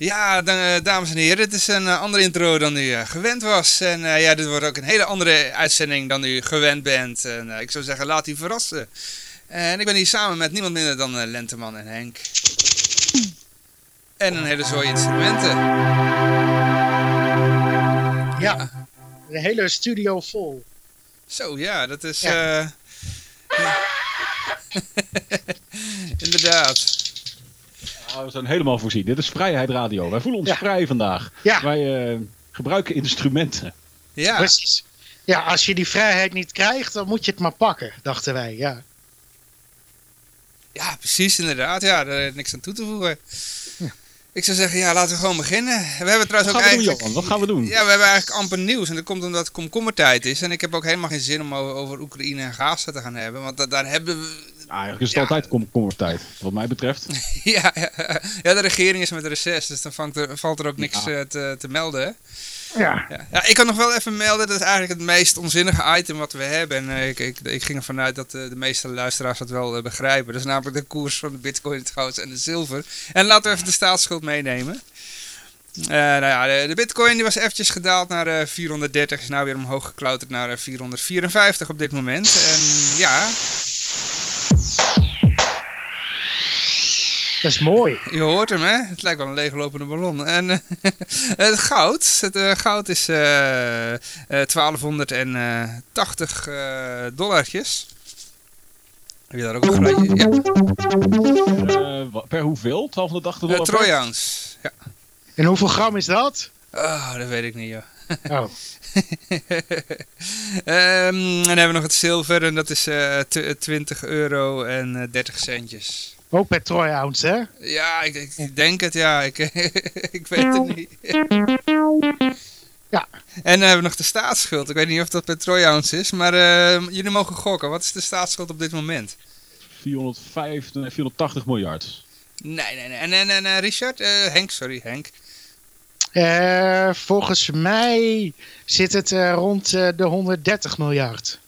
Ja, dan, eh, dames en heren, dit is een eh, andere intro dan u eh, gewend was. En ja, dit wordt ook een hele andere uitzending dan u gewend bent. En ik zou zeggen, laat u verrassen. En ik ben hier samen met niemand minder dan Lenteman en Henk. En een hele zooi instrumenten. Ja, de hele studio vol. Zo, ja, dat is... Ja. ja. Inderdaad. Ja, we zijn helemaal voorzien. Dit is Vrijheid Radio. Wij voelen ons Ja. vrij vandaag. Ja. Wij eh, gebruiken instrumenten. Ja, Precies. Ja, als je die vrijheid niet krijgt, dan moet je het maar pakken, dachten wij. Ja, ja, precies, inderdaad. Ja, daar is niks aan toe te voegen. Ik zou zeggen, ja, laten we gewoon beginnen. We hebben Wat trouwens gaan ook we doen, eigenlijk... Johan? Wat gaan we doen? Ja, we hebben eigenlijk amper nieuws. En dat komt omdat het komkommertijd is. En ik heb ook helemaal geen zin om over, over Oekraïne en Gaza te gaan hebben. Want da- daar hebben we... Ah, eigenlijk is het Ja. altijd kom komkommertijd, wat mij betreft. Ja, ja, ja, de regering is met reces. Dus dan er, valt er ook niks Ja. eh, te, te melden. ja. Ja. ja, ik kan nog wel even melden. Dat is eigenlijk het meest onzinnige item wat we hebben. En eh, ik, ik, ik ging ervan uit dat eh, de meeste luisteraars dat wel begrijpen. Dat is namelijk de koers van de bitcoin, het goud en de zilver. En laten we even de staatsschuld meenemen. Eh, nou ja, de, de bitcoin die was eventjes gedaald naar eh 430. Is nou weer omhoog geklauterd naar eh, 454 op dit moment. En ja, Dat is mooi. Je hoort hem, hè? Het lijkt wel een leeglopende ballon. En eh, het goud, het eh, goud is eh, eh, 1280 eh dollartjes. Heb je daar ook een geluidje? Ja, Eh, per hoeveel? 1280 uh, dollar? per? Troy ounce. Ja. En hoeveel gram is dat? Oh, dat weet ik niet, joh. Oh, Ehm, en dan hebben we nog het zilver en dat is eh, tw- 20 euro en eh, 30 centjes. Ook per troy ounce, hè? Ja, ik, ik denk het, ja. Ik, ik weet het niet. Ja. En dan hebben we nog de staatsschuld. Ik weet niet of dat per troy ounce is, maar eh, jullie mogen gokken. Wat is de staatsschuld op dit moment? 405, nee, 480 miljard. Nee, nee, nee. En, en, en eh, Richard? Eh, Henk, sorry, Henk. Eh, volgens mij zit het eh, rond eh, de 130 miljard.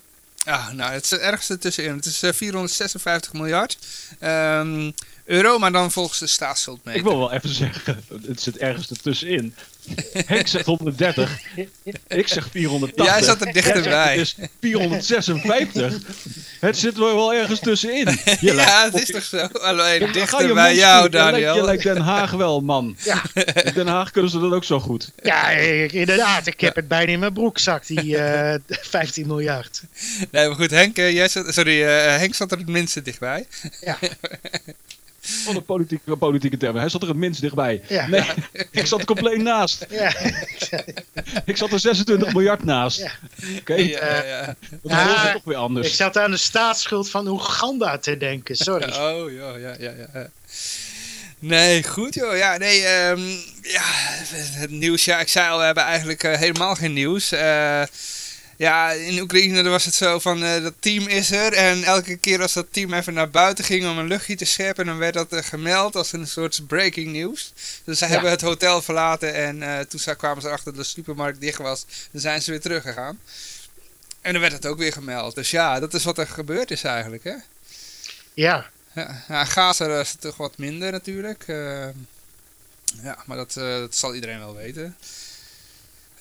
Ah, nou, het is het ergste tussenin. Het is eh, 456 miljard ehm, euro, maar dan volgens de staatsschuld mee. Ik wil wel even zeggen, het zit ergens ertussenin. Henk zegt 130, ik zeg 480. Jij zat er dichterbij. Het is 456. Het zit wel wel ergens tussenin. Je ja, het is toch zo? Alleen Ga je dichter bij jou, Daniel. Je lijkt Den Haag wel, man. Ja. In Den Haag kunnen ze dat ook zo goed. Ja, inderdaad. Ik heb het bijna in mijn broekzak, die eh 15 miljard. Nee, maar goed, Henk, eh, jij zat, sorry, eh, Henk zat er het minste dichtbij. Ja, Een politieke, politieke termen. Hij zat er het minst dichtbij. Ja. Nee, ik zat er compleet naast. ja. Ik zat er 26 miljard naast. Ja. Oké, Ja, ja. dat hoort Ah, toch weer Ik anders. zat aan de staatsschuld van Oeganda te denken, sorry. Oh, ja, ja, ja, ja. Nee, goed joh. Ja, nee, ehm, ja, het nieuws, ja, ik zei al, we hebben eigenlijk eh, helemaal geen nieuws. Eh, ja, in Oekraïne was het zo van, eh, dat team is er. En elke keer als dat team even naar buiten ging om een luchtje te scheppen, dan werd dat eh, gemeld als een soort breaking news. Dus ze Ja. hebben het hotel verlaten en eh, toen za- kwamen ze erachter dat de supermarkt dicht was. Dan zijn ze weer teruggegaan. En dan werd het ook weer gemeld. Dus ja, dat is wat er gebeurd is eigenlijk, hè. Ja, Ja, ja Gaza is het toch wat minder natuurlijk. Ja, maar dat, dat zal iedereen wel weten.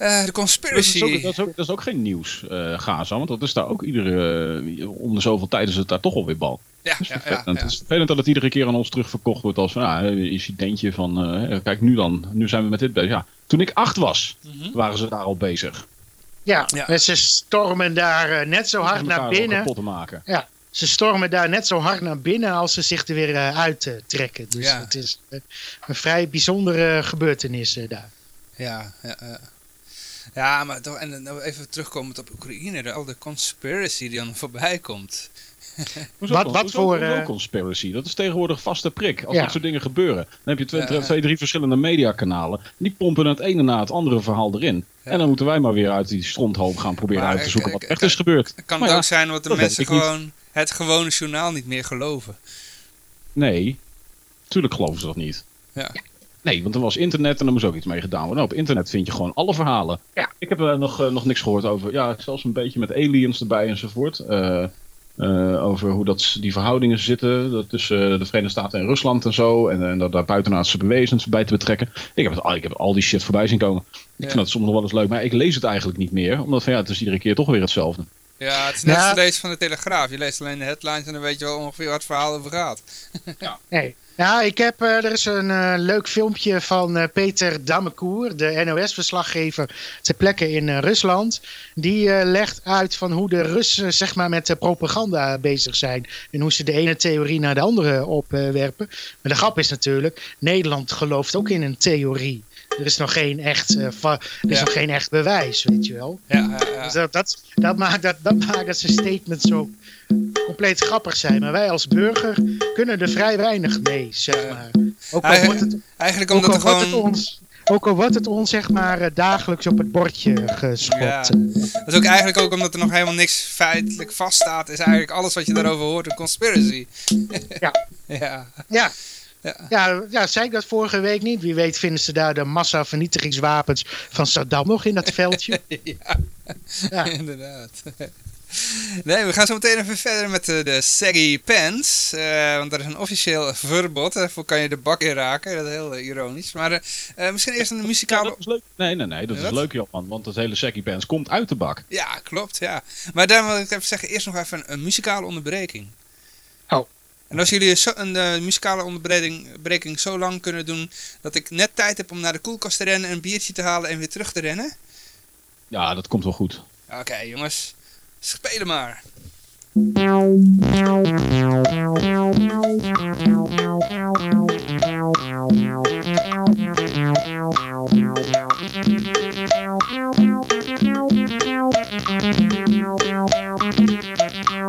Eh, de Dat conspiracy. is, ook, dat, is ook, dat is ook geen nieuws, eh Gaza. Want dat is daar ook iedere... eh, om de zoveel tijd is het daar toch alweer bal. ja, Dat is ja, ja, ja. Het is vervelend dat het iedere keer aan ons terugverkocht wordt als van... Ja, een incidentje van... eh, kijk, nu dan. Nu zijn we met dit bezig. Ja, toen ik acht was, Mhm. waren ze daar al bezig. ja. Ja. En ze stormen daar net zo hard Om naar binnen. kapot te maken. Ze stormen daar net zo hard naar binnen als ze zich er weer uit trekken. Dus Ja. het is een vrij bijzondere gebeurtenis daar. Ja, ja, ja. Ja, maar toch, en dan even terugkomend op Oekraïne, de, al de conspiracy die dan voorbij komt. Hoezo, Wat- wat hoezo- voor, hoezo eh, conspiracy? Dat is tegenwoordig vaste prik. Als Ja. dat soort dingen gebeuren. Dan heb je twee, Ja. twee drie verschillende mediakanalen. Die pompen het ene na het andere verhaal erin. Ja. En dan moeten wij maar weer uit die stronthoop gaan proberen Maar uit te zoeken ik- wat ik- echt is gebeurd. Kan Maar het ook zijn dat de dat mensen niet. gewoon het gewone journaal niet meer geloven? Nee, tuurlijk geloven ze dat niet. Ja. Nee, want er was internet en er moest ook iets mee gedaan worden. Nou, op internet vind je gewoon alle verhalen. Ja. Ik heb er nog, eh, nog niks gehoord over. Ja, zelfs een beetje met aliens erbij enzovoort. Eh, over hoe dat, die verhoudingen zitten dat tussen de Verenigde Staten en Rusland en zo. En, en dat daar buitenaardse bewezens bij te betrekken. Ik heb, het, al- ik heb al die shit voorbij zien komen. Ik Ja. vind dat soms nog wel eens leuk, maar ik lees het eigenlijk niet meer. Omdat van ja, het is iedere keer toch weer hetzelfde. Ja, het is net Ja. als het lezen van de Telegraaf. Je leest alleen de headlines en dan weet je wel ongeveer waar het verhaal over gaat. Nee. Ja, ik heb, eh, er is een eh, leuk filmpje van eh, Peter Damekoer, de NOS-verslaggever ter plekke in Rusland. Die eh, legt uit van hoe de Russen zeg maar, met propaganda bezig zijn. En hoe ze de ene theorie naar de andere opwerpen. maar de grap is natuurlijk, Nederland gelooft ook in een theorie. Er is nog geen echt, eh, er is Ja. nog geen echt bewijs, weet je wel. Ja. Dus dat, dat, dat, maakt, dat, dat maakt dat zijn statement zo compleet grappig zijn. Maar wij als burger kunnen er vrij weinig mee, zeg maar. Ook al wordt het, Eigenlijk ook omdat al er wordt het gewoon... ons, ook al wordt het ons zeg maar, eh, dagelijks op het bordje geschopt. Ja. Dat is ook eigenlijk ook omdat er nog helemaal niks feitelijk vaststaat. Is eigenlijk alles wat je daarover hoort een conspiracy. Ja. ja. Ja. Ja. Ja, ja, zei ik dat vorige week niet? Wie weet vinden ze daar de massavernietigingswapens van Saddam nog in dat veldje. ja. Ja. inderdaad. Nee, we gaan zo meteen even verder met de, de saggy pants. eh, want er is een officieel verbod. Daarvoor kan je de bak in raken. Dat is heel eh, ironisch. Maar eh, eh, misschien eerst een Ja, muzikale... dat is leuk. Nee, nee, nee, dat Wat? is leuk, Johan. Want het hele Seckie Bands komt uit de bak. Ja, klopt, ja. Maar daar wil ik even zeggen, eerst nog even een, een muzikale onderbreking. En als jullie zo, een eh, muzikale onderbreking breking zo lang kunnen doen dat ik net tijd heb om naar de koelkast te rennen, een biertje te halen en weer terug te rennen. Ja, dat komt wel goed. Oké, jongens. Spelen maar.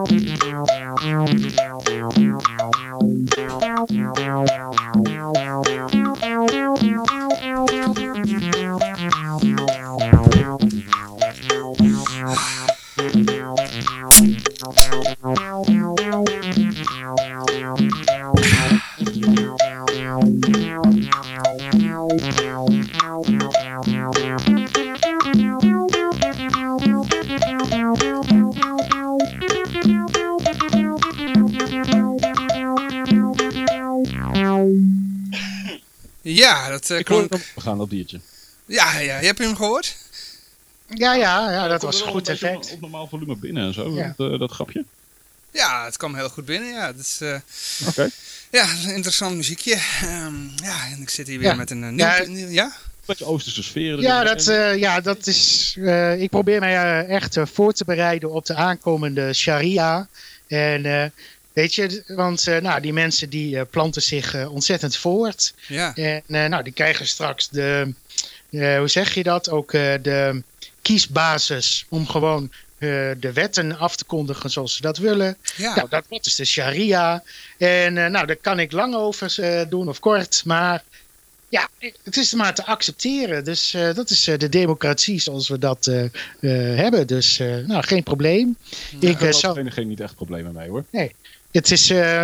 Ja, dat Ik hoor klonk... het op- We gaan dat biertje. Ja, ja, je hebt hem gehoord? Ja, ja, ja dat was goed effect. Op, op normaal volume binnen en zo, Ja. dat, eh, dat grapje. Ja, het kwam heel goed binnen. Ja, dat is, eh, Oké. ja, dat is een interessant muziekje. Ehm, ja, en ik zit hier weer Ja. met een eh, nieuw... Ja. nieuw- ja? Beetje Oosterse sfeer. Ja, dat, eh, ja, dat is. eh, ik probeer mij eh, echt eh, voor te bereiden op de aankomende sharia. En eh, weet je, want eh, nou, die mensen die eh, planten zich eh, ontzettend voort. Ja. En eh, nou, die krijgen straks de. eh, hoe zeg je dat? Ook eh, de kiesbasis om gewoon eh, de wetten af te kondigen zoals ze dat willen. Ja. Nou, dat, dat is de sharia. En eh, nou, daar kan ik lang over eh, doen of kort. Maar ja, het is maar te accepteren. Dus eh, dat is eh, de democratie zoals we dat hebben. Dus eh, nou, geen probleem. Ik ik, zou, geen niet echt problemen mee hoor. Het is eh,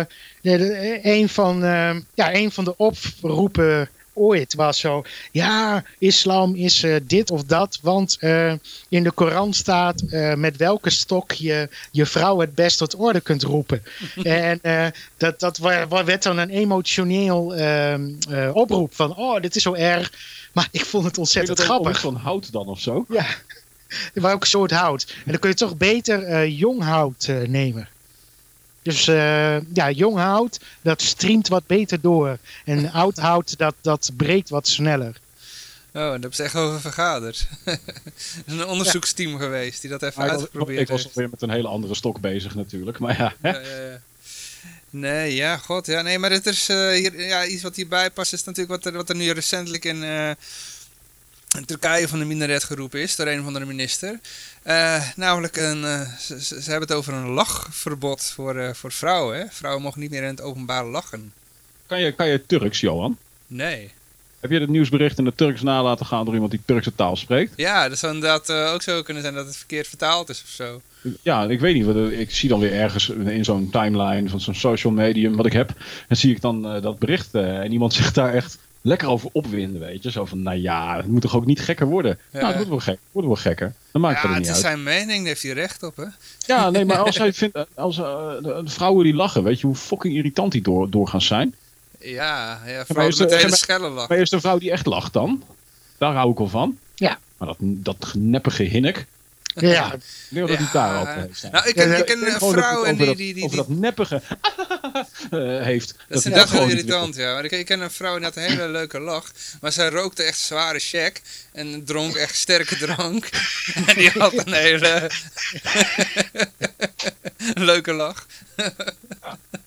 een, van, eh, ja, een van de oproepen ooit was zo. Ja, islam is eh, dit of dat. Want eh, in de Koran staat eh, met welke stok je je vrouw het best tot orde kunt roepen. en eh, dat, dat werd dan een emotioneel ehm, eh, oproep van. Oh, dit is zo erg. Maar ik vond het ontzettend dat grappig. van hout dan of zo? Ja, welk soort hout. En dan kun je toch beter eh, jong hout eh, nemen. Dus eh, ja, jong hout, dat streamt wat beter door. En oud hout, dat, dat breekt wat sneller. Oh, daar hebben ze echt over vergaderd. Er is een onderzoeksteam geweest die dat even Maar ik was, uitgeprobeerd ik was heeft. alweer met een hele andere stok bezig natuurlijk. Maar ja, hè. Ja, ja, ja. Nee, ja, god. Ja, nee, maar het is eh, hier, ja, iets wat hierbij past is natuurlijk wat er, wat er nu recentelijk in, eh, in Turkije van de minaret geroepen is door een of andere minister. Eh, namelijk, een, eh, ze, hebben het over een lachverbod voor, eh, voor vrouwen. Hè? Vrouwen mogen niet meer in het openbaar lachen. kan, je, kan je Turks, Johan? Nee. Heb je het nieuwsbericht in het Turks na laten gaan door iemand die Turkse taal spreekt? Ja, dat zou inderdaad ook zo kunnen zijn dat het verkeerd vertaald is of zo. Ja, ik weet niet. wat Ik zie dan weer ergens in zo'n timeline van zo'n social medium wat ik heb. En zie ik dan dat bericht. en iemand zegt daar echt lekker over opwinden, weet je. Zo van, nou ja, het moet toch ook niet gekker worden? Ja. Nou, het wordt wel, gek, het wordt wel gekker. Dat maakt Ja, er het niet is uit. zijn mening, daar heeft hij recht op, hè? Ja, nee, maar als hij vindt, als eh, de, de vrouwen die lachen, weet je hoe fucking irritant die door, doorgaan zijn? Ja, ja met er- de hele maar- schelle lach. Maar is er een vrouw die echt lacht dan? Daar hou ik wel van. Ja. Maar dat, dat neppige hinnik, Ja, ik denk dat het daar altijd. Nou, ik Ja, ken, ja, ik ken een dat vrouw en die... dat- die, die, over die- dat neppige eh, heeft. Dat is heel gewoon irritant, ja. Maar ik, ik ken een vrouw die had een hele leuke lach. Maar zij rookte echt zware check. En dronk echt sterke drank. en die had een hele... leuke lach.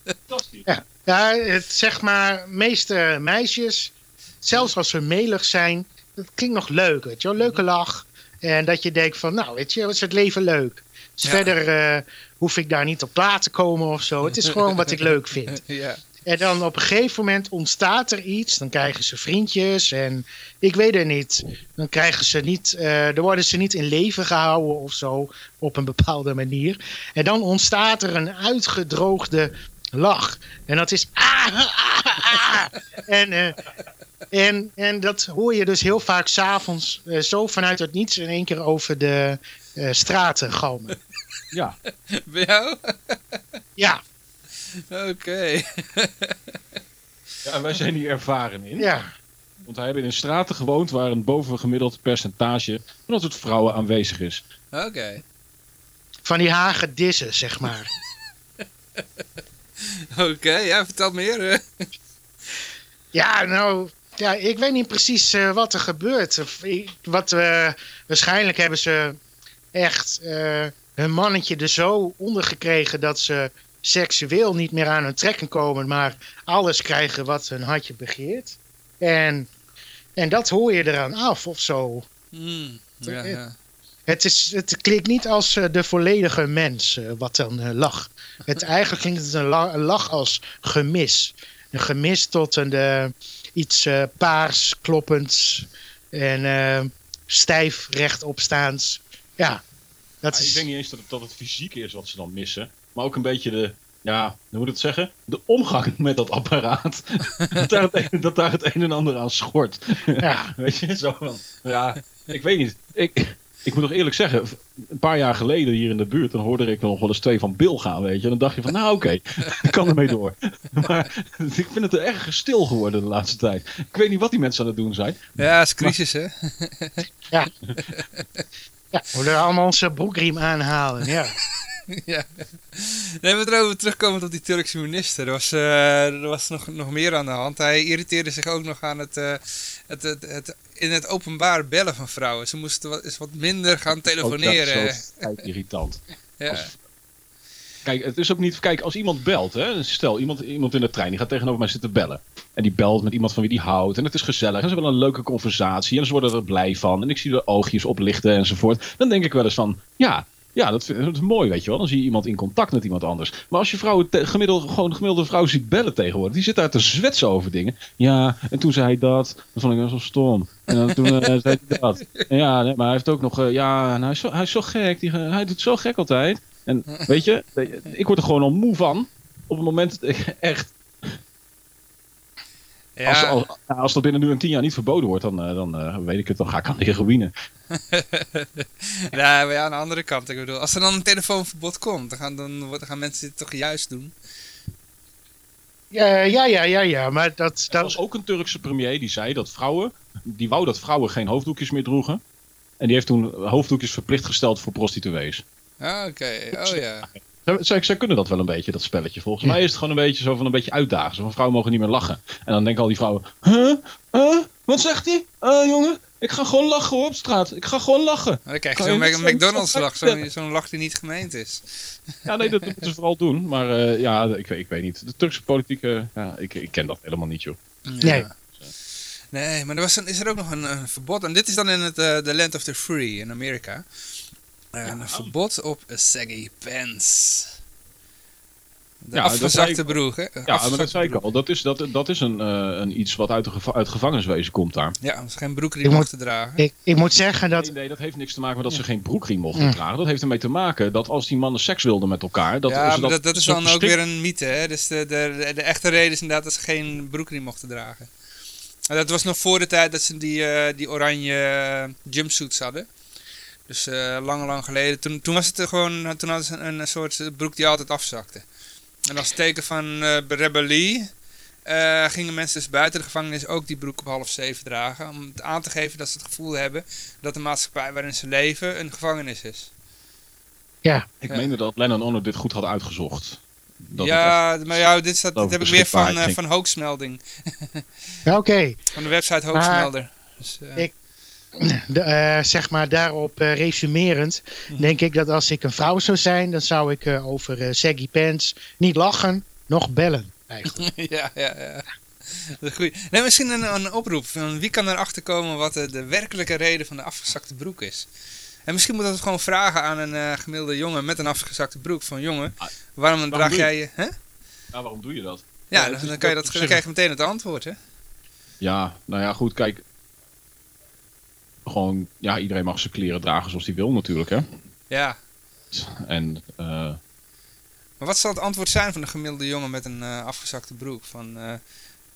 Fantastisch. ja. ja het, zeg maar, meeste meisjes, zelfs als ze melig zijn, dat klinkt nog leuk, weet je wel. Leuke lach. En dat je denkt van, nou, weet je, wat is het leven leuk. Dus Ja. verder eh, hoef ik daar niet op plaat te komen of zo. Het is gewoon wat ik leuk vind. ja. En dan op een gegeven moment ontstaat er iets. Dan krijgen ze vriendjes en ik weet het niet. Dan krijgen ze niet, eh, dan worden ze niet in leven gehouden of zo op een bepaalde manier. En dan ontstaat er een uitgedroogde lach. En dat is ah, ah, ah. En, eh, en, en dat hoor je dus heel vaak s'avonds eh zo vanuit het niets in één keer over de eh, straten galmen. Ja, Bij jou? Ja, Oké. ja, en wij zijn hier ervaren in. ja. Want wij hebben in straten gewoond waar een bovengemiddeld percentage van dat soort vrouwen aanwezig is. Oké. Van die hagedissen, zeg maar. Oké, ja, vertel meer. eh. Ja, nou, ja, ik weet niet precies eh, wat er gebeurt. Wat, we waarschijnlijk hebben ze echt eh, hun mannetje er zo onder gekregen dat ze seksueel niet meer aan hun trekken komen, maar alles krijgen wat hun hartje begeert. En, en dat hoor je eraan af of zo. Hmm, ja, ja. Het, is, het klinkt niet als eh, de volledige mens eh, wat dan eh, lach. Het, eigenlijk klinkt het een, la- een lach als gemis. Een gemis tot een, iets eh, paars, kloppends en eh, stijf rechtopstaans. Ja, dat Ja, ik is... denk niet eens dat het, dat het fysiek is wat ze dan missen. Maar ook een beetje de, ja, hoe moet ik het zeggen? De omgang met dat apparaat. dat, daar het, een- dat daar het een en ander aan schort. Ja, Weet je, zo van, ja, ik weet niet. Ik, ik moet nog eerlijk zeggen, een paar jaar geleden hier in de buurt, dan hoorde ik nog wel eens twee van Bill gaan, weet je. En dan dacht je van, nou oké, ik kan ermee door. Maar ik vind het er erg stil geworden de laatste tijd. Ik weet niet wat die mensen aan het doen zijn. Ja, het is crisis, hè? ja, we willen allemaal onze broekriem aanhalen. Ja. ja. Nee, maar erover terugkomend op die Turkse minister. Er was, eh, er was nog, nog meer aan de hand. Hij irriteerde zich ook nog aan het, eh, het, het, het in het openbaar bellen van vrouwen. Ze moesten wat, eens wat minder gaan Ook dat telefoneren. is irritant. Ja. Als- Kijk, het is ook niet. Kijk, als iemand belt, hè, stel iemand, iemand in de trein die gaat tegenover mij zitten bellen. En die belt met iemand van wie die houdt. En het is gezellig. En ze hebben een leuke conversatie. En ze worden er blij van. En ik zie de oogjes oplichten enzovoort. Dan denk ik wel eens van, ja, ja dat, is mooi, weet je wel. Dan zie je iemand in contact met iemand anders. Maar als je vrouwen, gemiddeld, gewoon een gemiddelde vrouw ziet bellen tegenwoordig. Die zit daar te zwetsen over dingen. Ja, en toen zei hij dat. Dat vond ik wel zo stom. En dan toen eh, zei hij dat. Ja, nee, maar hij heeft ook nog, eh, ja, nou, hij, is zo, hij is zo gek. Die, eh, hij doet zo gek altijd. En weet je, ik word er gewoon al moe van. Op het moment dat ik echt Ja. als, als, als dat binnen nu een tien jaar niet verboden wordt, dan, eh, dan eh, weet ik het, dan ga ik aan de heroïne. Ja, maar ja, aan de andere kant, ik bedoel, als er dan een telefoonverbod komt, dan gaan, dan, gaan mensen dit toch juist doen. Ja, ja, ja, ja, ja, maar dat, Er dat was ook een Turkse premier die zei dat vrouwen, die wou dat vrouwen geen hoofddoekjes meer droegen. En die heeft toen hoofddoekjes verplicht gesteld voor prostituees. Ah, oké. Oh ja. Zij, kunnen dat wel een beetje, dat spelletje. Volgens Ja. mij is het gewoon een beetje zo van een beetje uitdagen. Zo van vrouwen mogen niet meer lachen. En dan denken al die vrouwen, huh? Huh? Wat zegt hij? Eh jongen, ik ga gewoon lachen hoor, op straat. Ik ga gewoon lachen. Maar dan krijg je Kan je zo'n zo- McDonald's lach, zo'n zo'n lach die niet gemeend is. Ja, nee, dat moeten ze vooral doen. Maar eh, ja, ik, weet- ik weet niet. De Turkse politiek, ja, ik, ik ken dat helemaal niet, joh. Nee. Ja. Nee, maar er was een, is er ook nog een, een verbod. En dit is dan in het eh, The Land of the Free in Amerika. Eh, Een verbod op saggy pants. De Ja, dat afgezakte broek, hè? Ja, maar dat zei ik al. Dat is, dat, dat is een, eh, een iets wat uit, de geva- uit gevangeniswezen komt daar. Ja, dat is geen broek die Ik je moet- mocht te dragen. ik, ik moet zeggen dat Nee, nee, dat heeft niks te maken met dat ze geen broekriem mochten dragen. Dat heeft ermee te maken dat als die mannen seks wilden met elkaar... Dat, ja, ze maar dat, dat is dan ook weer een mythe, hè? Dus de, de, de, de echte reden is inderdaad dat ze geen broek niet mochten dragen. Dat was nog voor de tijd dat ze die, eh, die oranje jumpsuits hadden. Dus eh, lang, lang geleden. Toen, toen was het er gewoon, toen hadden ze een, een soort broek die altijd afzakte. En als teken van eh, rebellie eh, gingen mensen dus buiten de gevangenis ook die broek op half zeven dragen. Om het aan te geven dat ze het gevoel hebben dat de maatschappij waarin ze leven een gevangenis is. Ja, Ik Ja. meende dat Lennon Honor dit goed had uitgezocht. Dat ja, maar ja, dit, staat, dit heb ik weer van, eh, van Hoaxmelding. Ja, oké. Van de website Hoaxmelder. Dus, eh, Ik- De, eh, zeg maar daarop eh, resumerend, Mhm. denk ik dat als ik een vrouw zou zijn, dan zou ik eh, over saggy pants niet lachen, nog bellen. Eigenlijk. ja, ja, ja. Goed. Nee, misschien een, een oproep. Van wie kan erachter komen wat de, de werkelijke reden van de afgezakte broek is? En misschien moet dat gewoon vragen aan een eh, gemiddelde jongen met een afgezakte broek. Van jongen, Ah, waarom draag jij je... Hè? Ja, waarom doe je dat? Ja, dan, kan je dat, dan krijg je meteen het antwoord, hè? Ja, nou ja, goed, kijk. Gewoon, ja, iedereen mag zijn kleren dragen zoals hij wil natuurlijk, hè. Ja. En, eh, Maar wat zal het antwoord zijn van de gemiddelde jongen met een eh, afgezakte broek? Van, eh,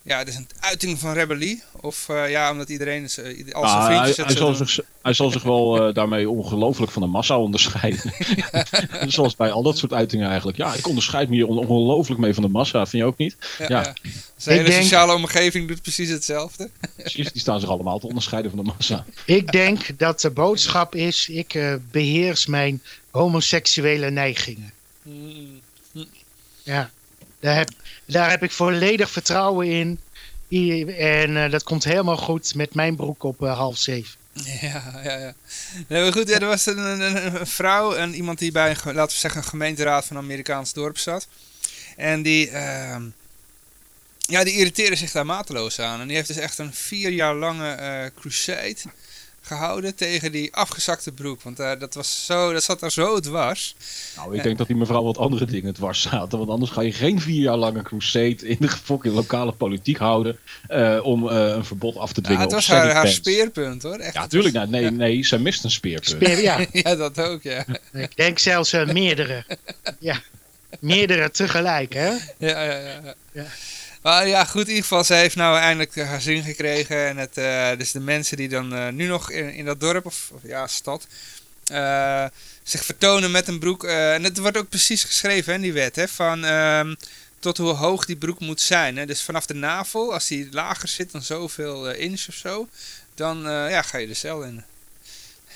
ja, het is een uiting van rebellie? Of eh, ja, omdat iedereen, is, ieder- al zijn ah, hij, vriendjes zal zich, hij zal zich wel eh, daarmee ongelooflijk van de massa onderscheiden. Zoals bij al dat soort uitingen eigenlijk. Ja, ik onderscheid me hier on- ongelooflijk mee van de massa, vind je ook niet? Ja, ja. ja. Zijn hele denk- sociale omgeving doet precies hetzelfde. Precies, die staan zich allemaal te onderscheiden van de massa. Ik denk dat de boodschap is, ik eh, beheers mijn homoseksuele neigingen. Mm. Ja, daar heb, daar heb ik volledig vertrouwen in. En eh, dat komt helemaal goed met mijn broek op eh, half zeven. Ja, ja, ja. Nee, goed, ja, er was een, een, vrouw en iemand die bij, een, laten we zeggen, een gemeenteraad van een Amerikaans dorp zat. En die, ehm, ja, die irriteerde zich daar mateloos aan. En die heeft dus echt een vier jaar lange eh, crusade gehouden tegen die afgezakte broek. Want eh, dat, was zo, dat zat daar zo dwars. Nou, ik denk dat die mevrouw wat andere dingen dwars zaten. Want anders ga je geen vier jaar lange crusade in de fucking lokale politiek houden. eh, om eh, een verbod af te Ja, dwingen het op was haar, speerpunt hoor. Echt, Ja, het tuurlijk. was- Nou, nee, nee, zij mist een speerpunt. Speer- ja, Ja, dat ook, ja. ik denk zelfs eh, meerdere. Ja, meerdere tegelijk, hè? Ja, ja, ja. ja. Maar ja, goed, in ieder geval, ze heeft nou eindelijk eh, haar zin gekregen. En het, eh, dus de mensen die dan eh, nu nog in, in dat dorp, of, of ja, stad, zich vertonen met een broek. en het wordt ook precies geschreven in die wet, hè, van ehm, tot hoe hoog die broek moet zijn. Hè. Dus vanaf de navel, als die lager zit dan zoveel inch of zo, dan ja, ga je de cel in.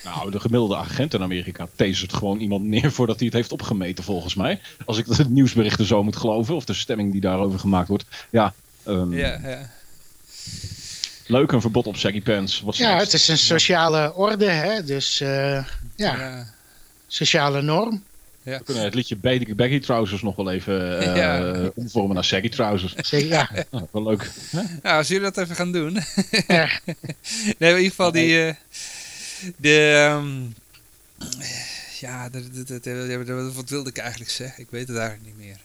Nou, de gemiddelde agent in Amerika tasert gewoon iemand neer voordat hij het heeft opgemeten, volgens mij. Als ik de nieuwsberichten zo moet geloven, of de stemming die daarover gemaakt wordt. Ja, ehm, Ja, ja. leuk een verbod op saggy pants. Wat Ja, het is een sociale orde, hè? Dus eh, ja, ja. sociale norm. We kunnen het liedje baggy, baggy trousers nog wel even eh, Ja. omvormen naar saggy trousers. Zeg, ja, Nou, wel leuk. Nou, als jullie dat even gaan doen. ja. Nee, in ieder geval die... eh, de... ehm, ja, de, de, de- de- de- wat wilde ik eigenlijk zeggen? Ik weet het eigenlijk niet meer.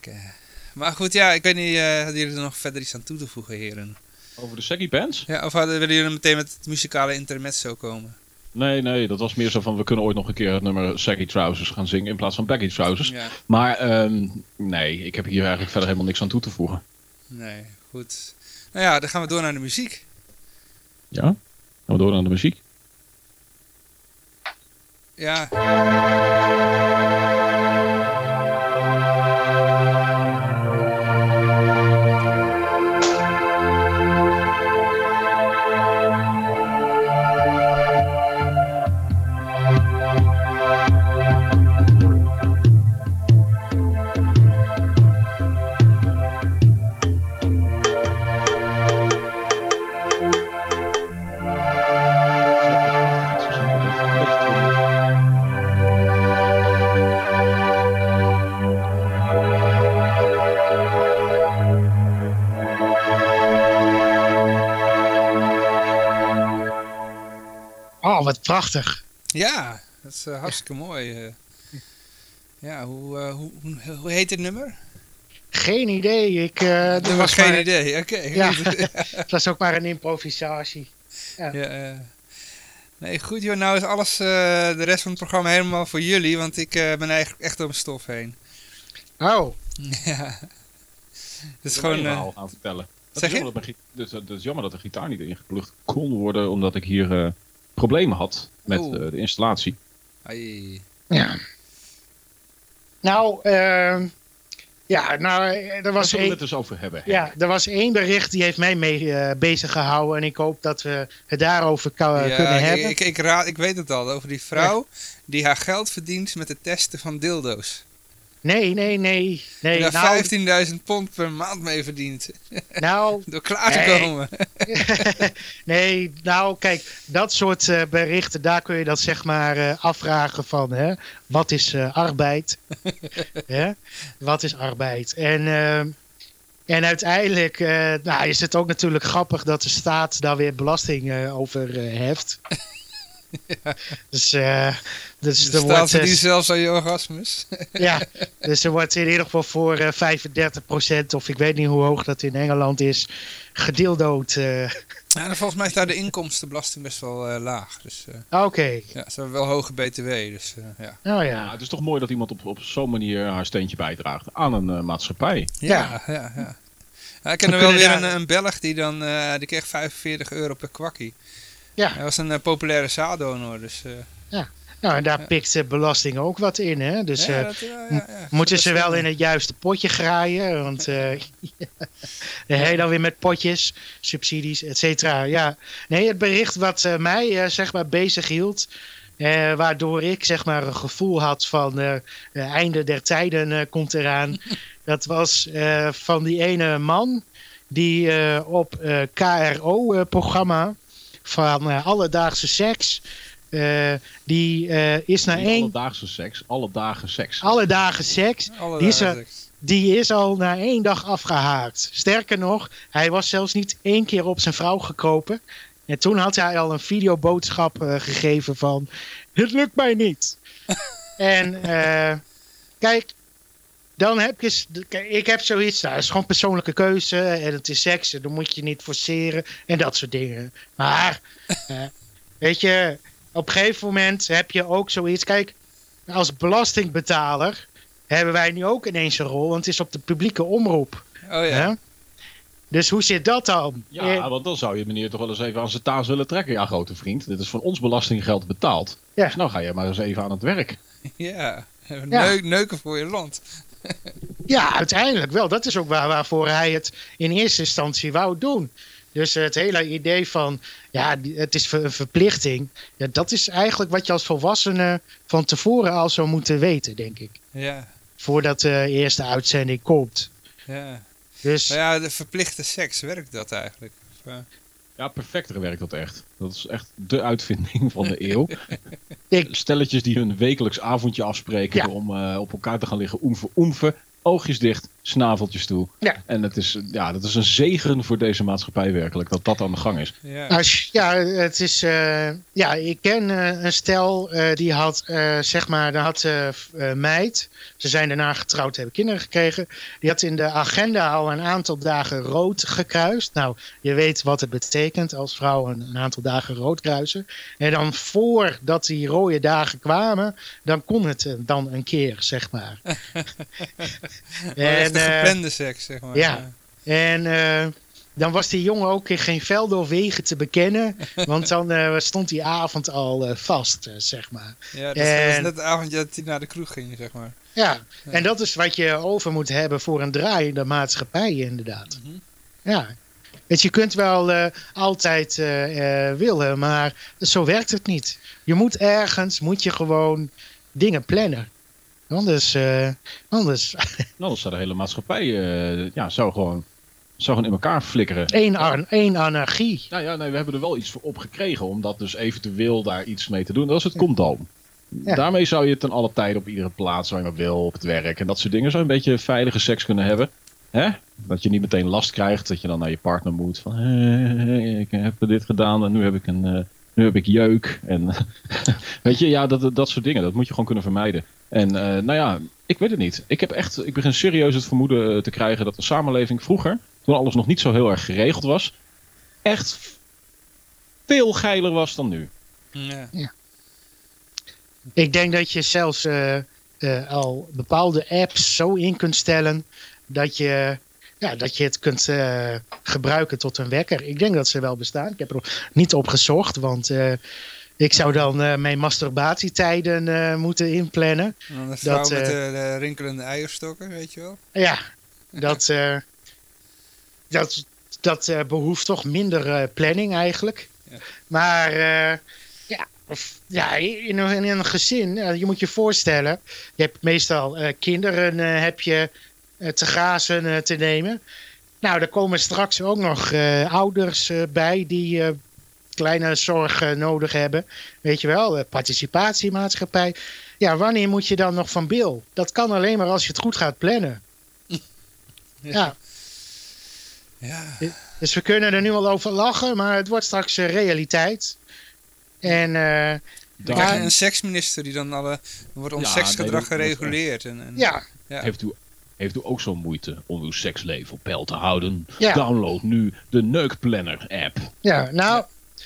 Ik, eh, maar goed, ja, ik weet niet, eh hadden jullie er nog verder iets aan toe te voegen, heren? Over de saggy pants? Ja, of hadden, willen jullie meteen met het muzikale intermezzo komen? Nee, nee, dat was meer zo van we kunnen ooit nog een keer het nummer saggy trousers gaan zingen in plaats van baggy trousers. Ja, Maar ehm, nee, ik heb hier eigenlijk verder helemaal niks aan toe te voegen. nee, goed. Nou ja, dan gaan we door naar de muziek. Ja? Gaan we door naar de muziek? Ja, prachtig. ja dat is eh, hartstikke mooi. eh. Ja, hoe, eh, hoe, hoe, hoe heet het nummer? Geen idee. Ik, eh, dat Dat was was geen maar- idee, oké. Ja. Het was ook maar een improvisatie. Ja, eh. Nee, goed joh. Nou is alles, eh, de rest van het programma helemaal voor jullie. Want ik eh, ben eigenlijk echt door mijn stof heen. Oh, ja. Het is Een gewoon... verhaal gaan vertellen. Het Zeg is, je? dat, dus, het is jammer dat de gitaar niet ingeplucht kon worden, omdat ik hier eh, problemen had met eh, de installatie. Ai. Ja. Nou, ehm, ja, nou, er Daar was één. het dus over hebben. Ja, er was één bericht die heeft mij mee eh, bezig gehouden. En ik hoop dat we het daarover Ja, kunnen hebben. ik, ik, raad, ik weet het al, over die vrouw die haar geld verdient met het testen van dildo's. Nee, nee, nee. nee en nou, daar 15.000 pond per maand mee verdient. nou, Door klaar te Nee. komen. nee, nou kijk, dat soort eh, berichten, daar kun je dat zeg maar eh, afvragen van, hè, wat is eh, arbeid? Hè? Wat is arbeid? En, en uiteindelijk nou, is het ook natuurlijk grappig dat de staat daar weer belasting over eh, heft. Dus, eh dus De er wordt, staat eh, verdient zelfs aan je orgasmus. ja, dus er wordt in ieder geval voor eh 35% of ik weet niet hoe hoog dat in Engeland is, gedildood. eh Ja, en volgens mij is daar de inkomstenbelasting best wel eh, laag. Dus eh, Oké, ja, ze hebben wel hoge btw. Dus eh, ja. nou Ja, ja. het is toch mooi dat iemand op, op zo'n manier haar steentje bijdraagt aan een eh, maatschappij. Ja, ja, ja. Ja, ik ken er wel weer een, een Belg die dan eh, die kreeg 45 euro per kwakkie. Ja. Hij was een eh, populaire zaaddonor. Dus, eh, Nou, en daar pikt de belasting ook wat in, hè? Dus ja, eh, dat, ja, ja. moeten ze wel in het juiste potje graaien, want de hele weer met potjes, subsidies, et cetera. Ja, nee, het bericht wat mij eh, zeg maar bezig hield, waardoor ik zeg maar een gevoel had van eh, einde der tijden komt eraan, dat was van die ene man die op KRO-programma van eh, alledaagse seks, eh, die eh, is naar één alledaagse seks, alle dagen seks. alle dagen seks. Alle Die is dagen er- seks. Die is al na één dag afgehaakt. Sterker nog, hij was zelfs niet één keer op zijn vrouw gekropen. En toen had hij al een videoboodschap eh, gegeven van... Het lukt mij niet. en eh, kijk, dan heb je... Ik heb zoiets, nou, het is gewoon persoonlijke keuze. En het is seks, en dan moet je niet forceren. En dat soort dingen. Maar, eh, weet je... Op een gegeven moment heb je ook zoiets... Kijk, als belastingbetaler hebben wij nu ook ineens een rol, want het is op de publieke omroep. Oh ja. Hè? Dus hoe zit dat dan? Ja, Eh, want dan zou je meneer toch wel eens even aan zijn taas willen trekken. Ja, grote vriend, dit is van ons belastinggeld betaald. Ja. Dus nou ga je maar eens even aan het werk. Ja. Ja. Neu- neuken voor je land. ja, uiteindelijk wel. Dat is ook waar, waarvoor hij het in eerste instantie wou doen. Dus het hele idee van, ja, het is een verplichting. Ja, dat is eigenlijk wat je als volwassene van tevoren al zou moeten weten, denk ik. Ja. Voordat de eerste uitzending komt. Ja. Dus Maar ja, de verplichte seks, werkt dat eigenlijk? Of, eh, Ja, perfecter werkt dat echt. Dat is echt de uitvinding van de eeuw. ik, Stelletjes die hun wekelijks avondje afspreken Ja. om eh, op elkaar te gaan liggen oemfen, oemfen. Oogjes dicht, snaveltjes toe. Ja. En het is, ja, dat is een zegen voor deze maatschappij werkelijk, dat dat aan de gang is. ja. Als, ja, het is. eh, ja, ik ken eh, een stel eh, die had, eh, zeg maar, daar had meid. Ze zijn daarna getrouwd, hebben kinderen gekregen. Die had in de agenda al een aantal dagen rood gekruist. Nou, je weet wat het betekent als vrouwen een aantal dagen rood kruisen. En dan voordat die rode dagen kwamen, dan kon het dan een keer, zeg maar. Echt de eh, geplande seks, zeg maar. ja. En eh, dan was die jongen ook in geen velden of wegen te bekennen. Want dan eh, stond die avond al vast, zeg maar. Ja, dat was net de avondje dat hij naar de kroeg ging, zeg maar. Ja, en dat is wat je over moet hebben voor een draaiende maatschappij, inderdaad. Mhm. Ja. Weet je, je kunt wel altijd willen, maar zo werkt het niet. Je moet ergens, moet je gewoon dingen plannen. Anders, eh, anders dan zou de hele maatschappij eh, ja, zou gewoon, zou gewoon in elkaar flikkeren. an- één anarchie. Nou ja, nee, we hebben er wel iets voor op gekregen om dat dus eventueel daar iets mee te doen. Dat is het condoom. Ja. Daarmee zou je ten alle tijde op iedere plaats waar je maar wil, op het werk en dat soort dingen, zou je een beetje veilige seks kunnen hebben. Hè? Dat je niet meteen last krijgt, dat je dan naar je partner moet van, "Hé, ik heb dit gedaan en nu heb ik een, eh, nu heb ik jeuk. En weet je, ja, dat, dat soort dingen, dat moet je gewoon kunnen vermijden. En eh, nou ja, ik weet het niet. Ik heb echt, ik begin serieus het vermoeden eh, te krijgen dat de samenleving vroeger, toen alles nog niet zo heel erg geregeld was, echt veel geiler was dan nu. Ja. Ik denk dat je zelfs eh, eh, al bepaalde apps zo in kunt stellen dat je ja, dat je het kunt eh, gebruiken tot een wekker. Ik denk dat ze wel bestaan. Ik heb er niet op gezocht, want eh, ik zou dan eh, mijn masturbatietijden moeten inplannen. En dan de vrouw Dat, met de, de rinkelende eierstokken, weet je wel. Ja, dat, dat, dat eh, behoeft toch minder planning eigenlijk. Ja. Maar ja, of, ja, in, een, in een gezin, je moet je voorstellen, je hebt meestal kinderen heb je te grazen eh, te nemen. Nou, er komen straks ook nog eh, ouders eh, bij die eh, kleine zorg eh, nodig hebben. Weet je wel, eh, participatiemaatschappij. Ja, wanneer moet je dan nog van bil? Dat kan alleen maar als je het goed gaat plannen. Ja, Ja. dus we kunnen er nu al over lachen, maar het wordt straks eh, realiteit. En eh, Dan Ja. krijg je een seksminister die dan alle... Dan wordt ons Ja, seksgedrag nee, gereguleerd. En, en, ja, Ja. Heeft u, heeft u ook zo'n moeite om uw seksleven op peil te houden? Ja. Download nu de Neukplanner app. ja, nou,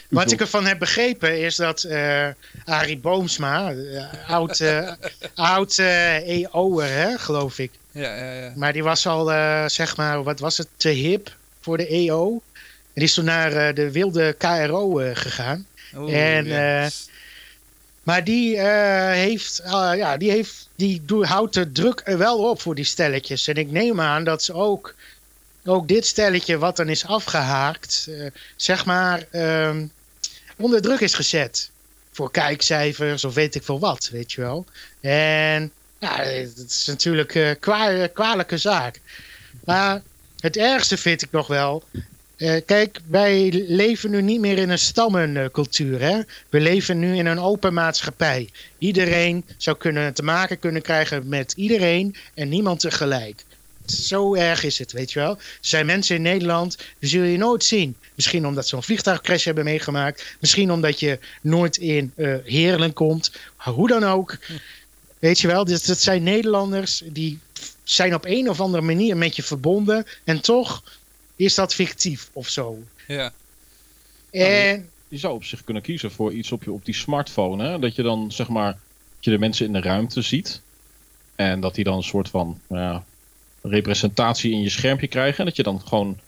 wat ik ervan heb begrepen is dat eh Arie Boomsma, eh, oud, eh oud eh, EO'er, hè, geloof ik. ja, ja, ja. Maar die was al, eh, zeg maar, wat was het, te hip voor de EO. En die is toen naar de wilde KRO eh, gegaan. Oeh, En, ja. Maar die eh, heeft, eh, ja, die heeft, die houdt de druk wel op voor die stelletjes. En ik neem aan dat ze ook, ook dit stelletje wat dan is afgehaakt, eh, zeg maar, ehm, onder druk is gezet. Voor kijkcijfers of weet ik veel wat, weet je wel. En ja, het is natuurlijk een kwa kwalijke zaak. Maar het ergste vind ik nog wel. Eh, kijk, wij leven nu niet meer in een stammencultuur. Hè? We leven nu in een open maatschappij. Iedereen zou kunnen te maken kunnen krijgen met iedereen en niemand tegelijk. Zo erg is het, weet je wel. Er zijn mensen in Nederland, die zul je nooit zien. Misschien omdat ze een vliegtuigcrash hebben meegemaakt. Misschien omdat je nooit in eh Heerlen komt. Hoe dan ook. Weet je wel, dat zijn Nederlanders die zijn op een of andere manier met je verbonden. En toch is dat fictief of zo. ja. En Je zou op zich kunnen kiezen voor iets op, je, op die smartphone. Hè? Dat je dan zeg maar, dat je de mensen in de ruimte ziet. En dat die dan een soort van nou ja, representatie in je schermpje krijgen. En dat je dan gewoon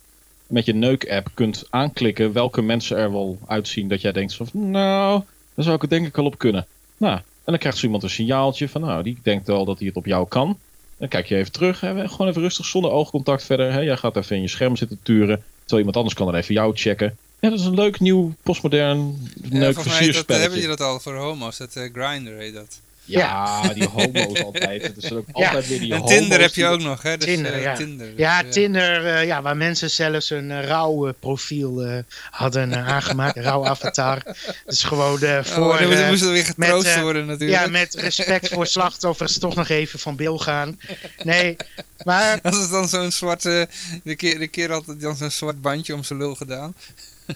met je neuk-app kunt aanklikken welke mensen er wel uitzien. Dat jij denkt van, nou, daar zou ik het denk ik al op kunnen. Nou, en dan krijgt zo iemand een signaaltje van, nou, die denkt wel dat hij het op jou kan. Dan kijk je even terug, hè, gewoon even rustig zonder oogcontact verder. Hè. Jij gaat even in je scherm zitten turen. Terwijl iemand anders kan dan even jou checken. Ja, dat is een leuk nieuw postmodern Ja, versierspelletje. hebben je dat al voor homo's, dat eh Grindr heet dat. Ja, die homo's altijd. Het is ook Ja. altijd weer die en homo's Tinder heb je ook nog, hè? Dus, Tinder, eh, ja. Tinder, dus, ja, eh, Tinder, eh, ja, waar mensen zelfs een uh, rauw profiel eh, hadden aangemaakt, een rauw avatar. Dus gewoon eh, Oh, voor, dan eh, moest er weer getroost met, worden natuurlijk. ja, met respect voor slachtoffers toch nog even van bil gaan. Nee, maar Als het dan zo'n zwarte, de keer, de keer had dan zo'n zwart bandje om zijn lul gedaan.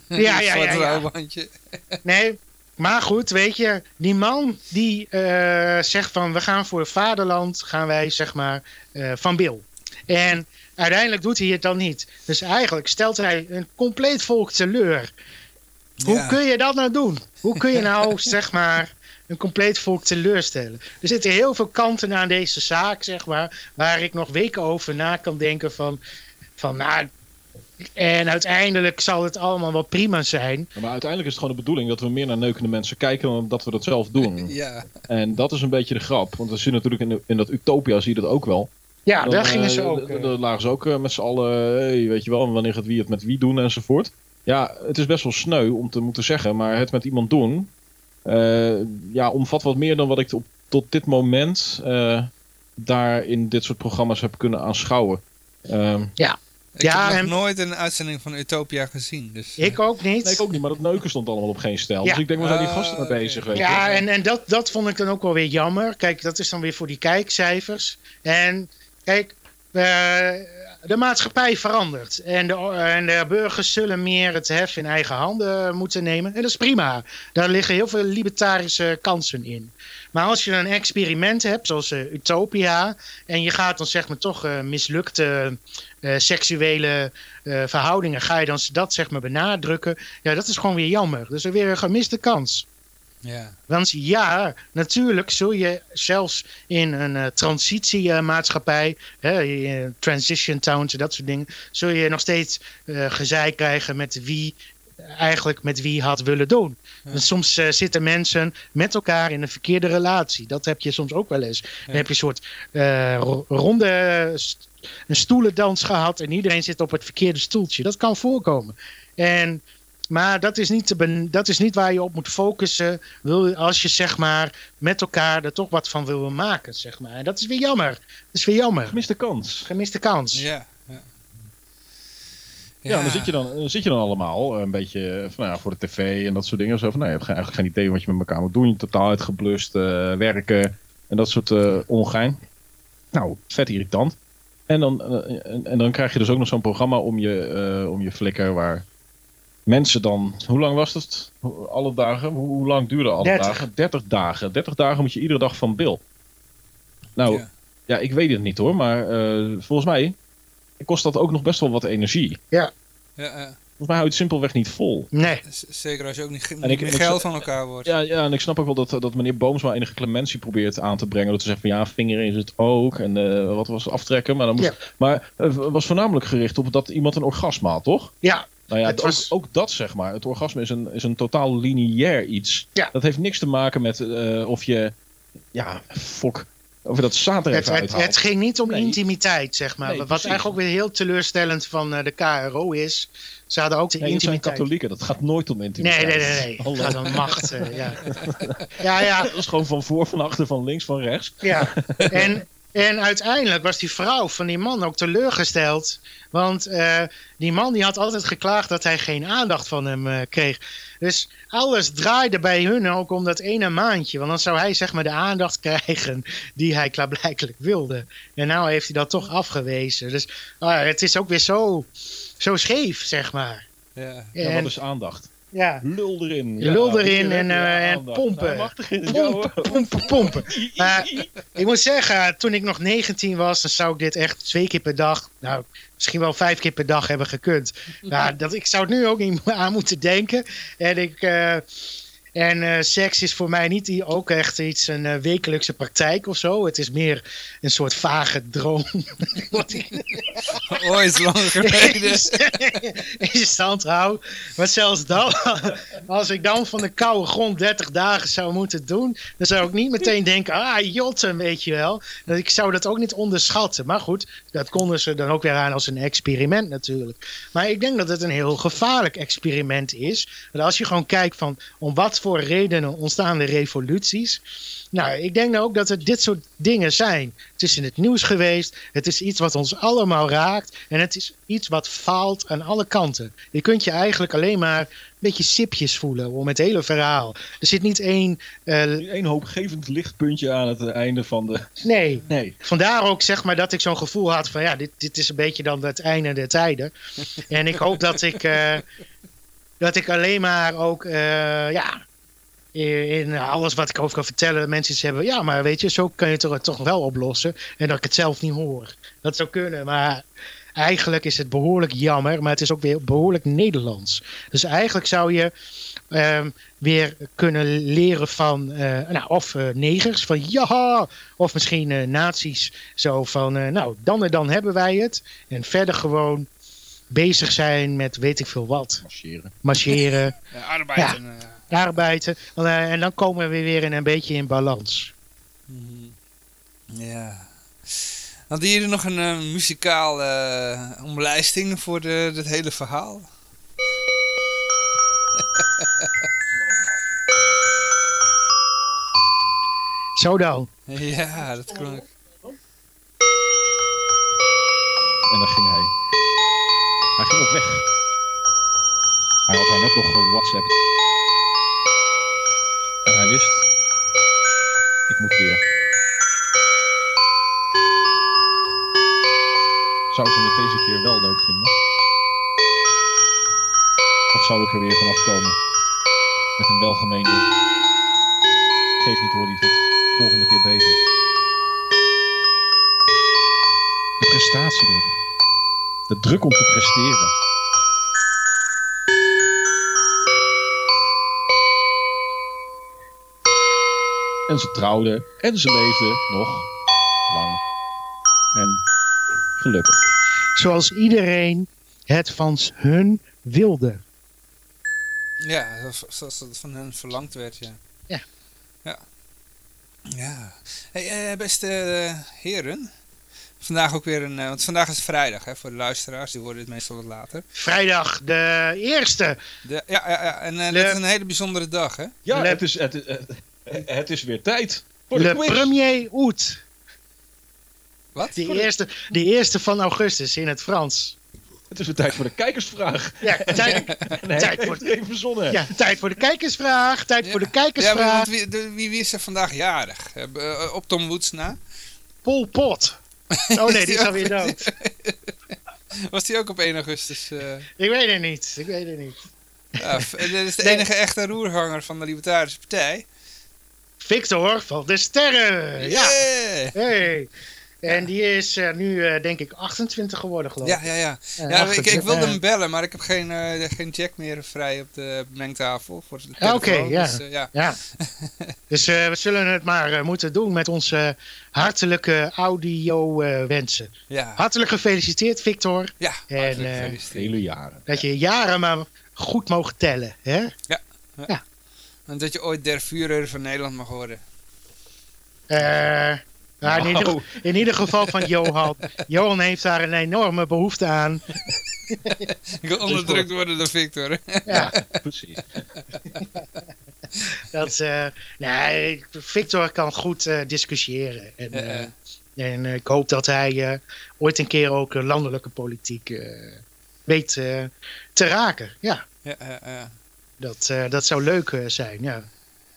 ja, ja, Een ja, zwart ja. rouwbandje. Nee, maar goed, weet je, die man die eh, zegt van we gaan voor het vaderland, gaan wij zeg maar eh, van Bil. En uiteindelijk doet hij het dan niet. Dus eigenlijk stelt hij een compleet volk teleur. Hoe Ja. kun je dat nou doen? Hoe kun je nou zeg maar een compleet volk teleurstellen? Er zitten heel veel kanten aan deze zaak, zeg maar, waar ik nog weken over na kan denken van, van nou, en uiteindelijk zal het allemaal wel prima zijn. Maar uiteindelijk is het gewoon de bedoeling dat we meer naar neukende mensen kijken dan dat we dat zelf doen. Ja, En dat is een beetje de grap. Want we zien natuurlijk in, de- in dat Utopia zie je dat ook wel. Ja, Dan, daar gingen eh, ze ook. d- eh, Daar lagen ze ook eh, met z'n allen, hey, weet je wel, wanneer gaat wie het met wie doen enzovoort. Ja, het is best wel sneu om te moeten zeggen, maar het met iemand doen, eh, ja, omvat wat meer dan wat ik op, tot dit moment eh, daar in dit soort programma's heb kunnen aanschouwen. Ehm, ik Ja, heb nog en- nooit een uitzending van Utopia gezien. Dus, eh, Ik ook niet. nee, ik ook niet, maar dat neuken stond allemaal op geen stijl. Ja. Dus ik denk, waar zijn die Ah, gasten mee bezig, weet je. Ja, en, en dat, dat vond ik dan ook wel weer jammer. Kijk, dat is dan weer voor die kijkcijfers. En kijk, eh, de maatschappij verandert. En de, en de burgers zullen meer het hef in eigen handen moeten nemen. En dat is prima. Daar liggen heel veel libertarische kansen in. Maar als je een experiment hebt, zoals eh, Utopia, en je gaat dan zeg maar toch eh, mislukte eh, seksuele verhoudingen, ga je dan dat zeg maar benadrukken, ja, dat is gewoon weer jammer. Dus weer een gemiste kans. Ja. Want ja, natuurlijk zul je zelfs in een uh, transitiemaatschappij, uh, transition towns en dat soort dingen, zul je nog steeds uh, gezeik krijgen met wie eigenlijk met wie had willen doen. Ja. Soms uh, zitten mensen met elkaar in een verkeerde relatie. Dat heb je soms ook wel eens. Ja. Dan heb je een soort uh, ronde st een stoelendans gehad en iedereen zit op het verkeerde stoeltje. Dat kan voorkomen. En, maar dat is, niet te dat is niet waar je op moet focussen wil, als je zeg maar met elkaar er toch wat van wil maken. Zeg maar. En dat is weer jammer. Dat is weer jammer. Gemiste kans. Gemiste kans. Ja. Ja, dan, zit je dan, dan zit je dan allemaal een beetje van, nou ja, voor de tv en dat soort dingen. Zo van, nou, je hebt eigenlijk geen idee wat je met elkaar moet doen. Je totaal uitgeblust, uh, werken en dat soort uh, ongein. Nou, vet irritant. En dan, uh, en, en, dan krijg je dus ook nog zo'n programma om je, om je flikker waar mensen dan... Hoe lang was het? Alle dagen? Hoe, hoe lang duurde alle 30. dagen? 30 dagen. 30 dagen moet je iedere dag van Bill. Nou, ja, ja ik weet het niet hoor, maar volgens mij kost dat ook nog best wel wat energie. Ja. ja, ja. Volgens mij houdt het simpelweg niet vol. Nee. Zeker als je ook niet, niet en ik, meer geld van elkaar wordt. Ja, ja, en ik snap ook wel dat, dat meneer Boomsma enige clementie probeert aan te brengen. Dat ze zegt van ja, vinger is het ook. En uh, wat was aftrekken. Maar, dan moest, ja. maar het was voornamelijk gericht op dat iemand een orgasme had, toch? Ja. Nou ja, was... ook, ook, dat zeg maar. Het orgasme is een, is een totaal lineair iets. Ja. Dat heeft niks te maken met uh, of je... Ja, fok over dat het, het, het, ging niet om nee. intimiteit, zeg maar. Nee, Wat precies. eigenlijk ook weer heel teleurstellend van uh, de KRO is. Ze hadden ook de nee, intimiteit. zijn katholieken, dat gaat nooit om intimiteit. Nee, nee, nee. nee. Het gaat om macht. Uh, ja. ja, ja. Dat is gewoon van voor, van achter, van links, van rechts. Ja, en, en uiteindelijk was die vrouw van die man ook teleurgesteld. Want uh, die man die had altijd geklaagd dat hij geen aandacht van hem uh, kreeg. Dus alles draaide bij hun ook om dat ene maandje. Want dan zou hij zeg maar de aandacht krijgen die hij klaarblijkelijk wilde. En nou heeft hij dat toch afgewezen. Dus uh, het is ook weer zo, zo scheef, zeg maar. Ja, ja wat is aandacht? Ja. Lul erin. Ja, Lul erin en, uh, en pompen. Nou, pompen, pompen, pompen. Uh, ik moet zeggen, toen ik nog 19 was, dan zou ik dit echt twee keer per dag, nou, misschien wel vijf keer per dag hebben gekund. Nou, dat, ik zou het nu ook niet aan moeten denken. En ik... Uh, en uh, seks is voor mij niet ook echt iets, een uh, wekelijkse praktijk of zo. Het is meer een soort vage droom. Ooit lang geleden. in stand hou. Maar zelfs dan, als ik dan van de koude grond 30 dagen zou moeten doen, dan zou ik niet meteen denken, ah jotten, weet je wel. Ik zou dat ook niet onderschatten. Maar goed, dat konden ze dan ook weer aan als een experiment natuurlijk. Maar ik denk dat het een heel gevaarlijk experiment is. Want als je gewoon kijkt van om wat voor redenen ontstaan de revoluties. Nou, ik denk ook dat het dit soort dingen zijn. Het is in het nieuws geweest. Het is iets wat ons allemaal raakt. En het is iets wat faalt aan alle kanten. Je kunt je eigenlijk alleen maar een beetje sipjes voelen om het hele verhaal. Er zit niet één... Uh, Eén hoopgevend lichtpuntje aan het einde van de... Nee. nee. Vandaar ook zeg maar dat ik zo'n gevoel had van... Ja, dit, dit is een beetje dan het einde der tijden. en ik hoop dat ik... Uh, dat ik alleen maar ook... Uh, ja, in alles wat ik over kan vertellen, mensen iets hebben. Ja, maar weet je, zo kun je het toch, toch wel oplossen. En dat ik het zelf niet hoor. Dat zou kunnen, maar eigenlijk is het behoorlijk jammer. Maar het is ook weer behoorlijk Nederlands. Dus eigenlijk zou je um, weer kunnen leren van, uh, nou, of uh, negers, van ja, of misschien uh, nazi's. Zo van, nou, dan en dan hebben wij het. En verder gewoon bezig zijn met weet ik veel wat. Marcheren. Marcheren. Ja, arbeiden. Ja arbeiden. Uh, en dan komen we weer in een beetje in balans. Mm. Ja. Hadden jullie nog een uh, muzikale uh, omlijsting voor de, dit hele verhaal? Zo dan. Ja, dat klonk. En dan ging hij. Hij ging op weg. Hij had haar net nog WhatsApp. En hij wist, ik moet weer. Zou ze het deze keer wel leuk vinden? Of zou ik er weer vanaf komen met een welgemeende? Geef niet hoor, lieve. Volgende keer beter. De prestatie. De druk om te presteren. En ze trouwden. En ze leefden nog lang. En gelukkig. Zoals iedereen het van hun wilde. Ja, zoals dat van hen verlangd werd, ja. Ja. Ja. Ja. Hey, eh, beste eh, heren. Vandaag ook weer een... eh, want vandaag is vrijdag, hè, voor de luisteraars. Die horen dit meestal wat later. Vrijdag de eerste. De, ja, ja, ja, en dit is een hele bijzondere dag, hè? Ja, het is, het, het, het is weer tijd voor de Le quiz. premier août. Wat? De eerste, de eerste van augustus in het Frans. Het is weer tijd voor de kijkersvraag. Ja, tijd, Nee, Tijd hij voor- even verzonnen. ja, tijd voor de kijkersvraag. Tijd voor de Ja, kijkersvraag. want wie, de- wie, wie is er vandaag jarig? Eh, eh, op Tom Woods na? Pol Pot. Oh nee, die is alweer dood. Was die ook op 1 augustus? eh? Ik weet het niet. Ik weet het niet. ja, eh, dit is de Nee. enige echte roerhanger van de Libertarische Partij. Victor van de Sterren. Ja. Yeah! Hey. En die is eh, nu eh, denk ik 28 geworden geloof ik. Ja, ja, ja. Ja ik, ik 28, wilde hem bellen, maar ik heb geen, eh, geen jack meer vrij op de mengtafel. Voor de oké, ja. Dus, ja. Ja. dus eh, we zullen het maar eh, moeten doen met onze hartelijke audio eh, wensen. Ja, Hartelijk gefeliciteerd Victor. ja. En, hartelijk eh, gefeliciteerd. Vele jaren. Dat je jaren maar goed mogen tellen. Hè? En dat je ooit der Führer van Nederland mag worden. Eh, nou, in, ieder, in ieder geval van Johan. Johan heeft daar een enorme behoefte aan. Ik wil onderdrukt worden door Victor. Ja, Precies. dat, eh, nee, Victor kan goed eh, discussiëren. En, en ik hoop dat hij eh, ooit een keer ook landelijke politiek eh, weet te raken. Ja, Ja, ja, ja. Dat, eh, dat zou leuk eh, zijn. Ja.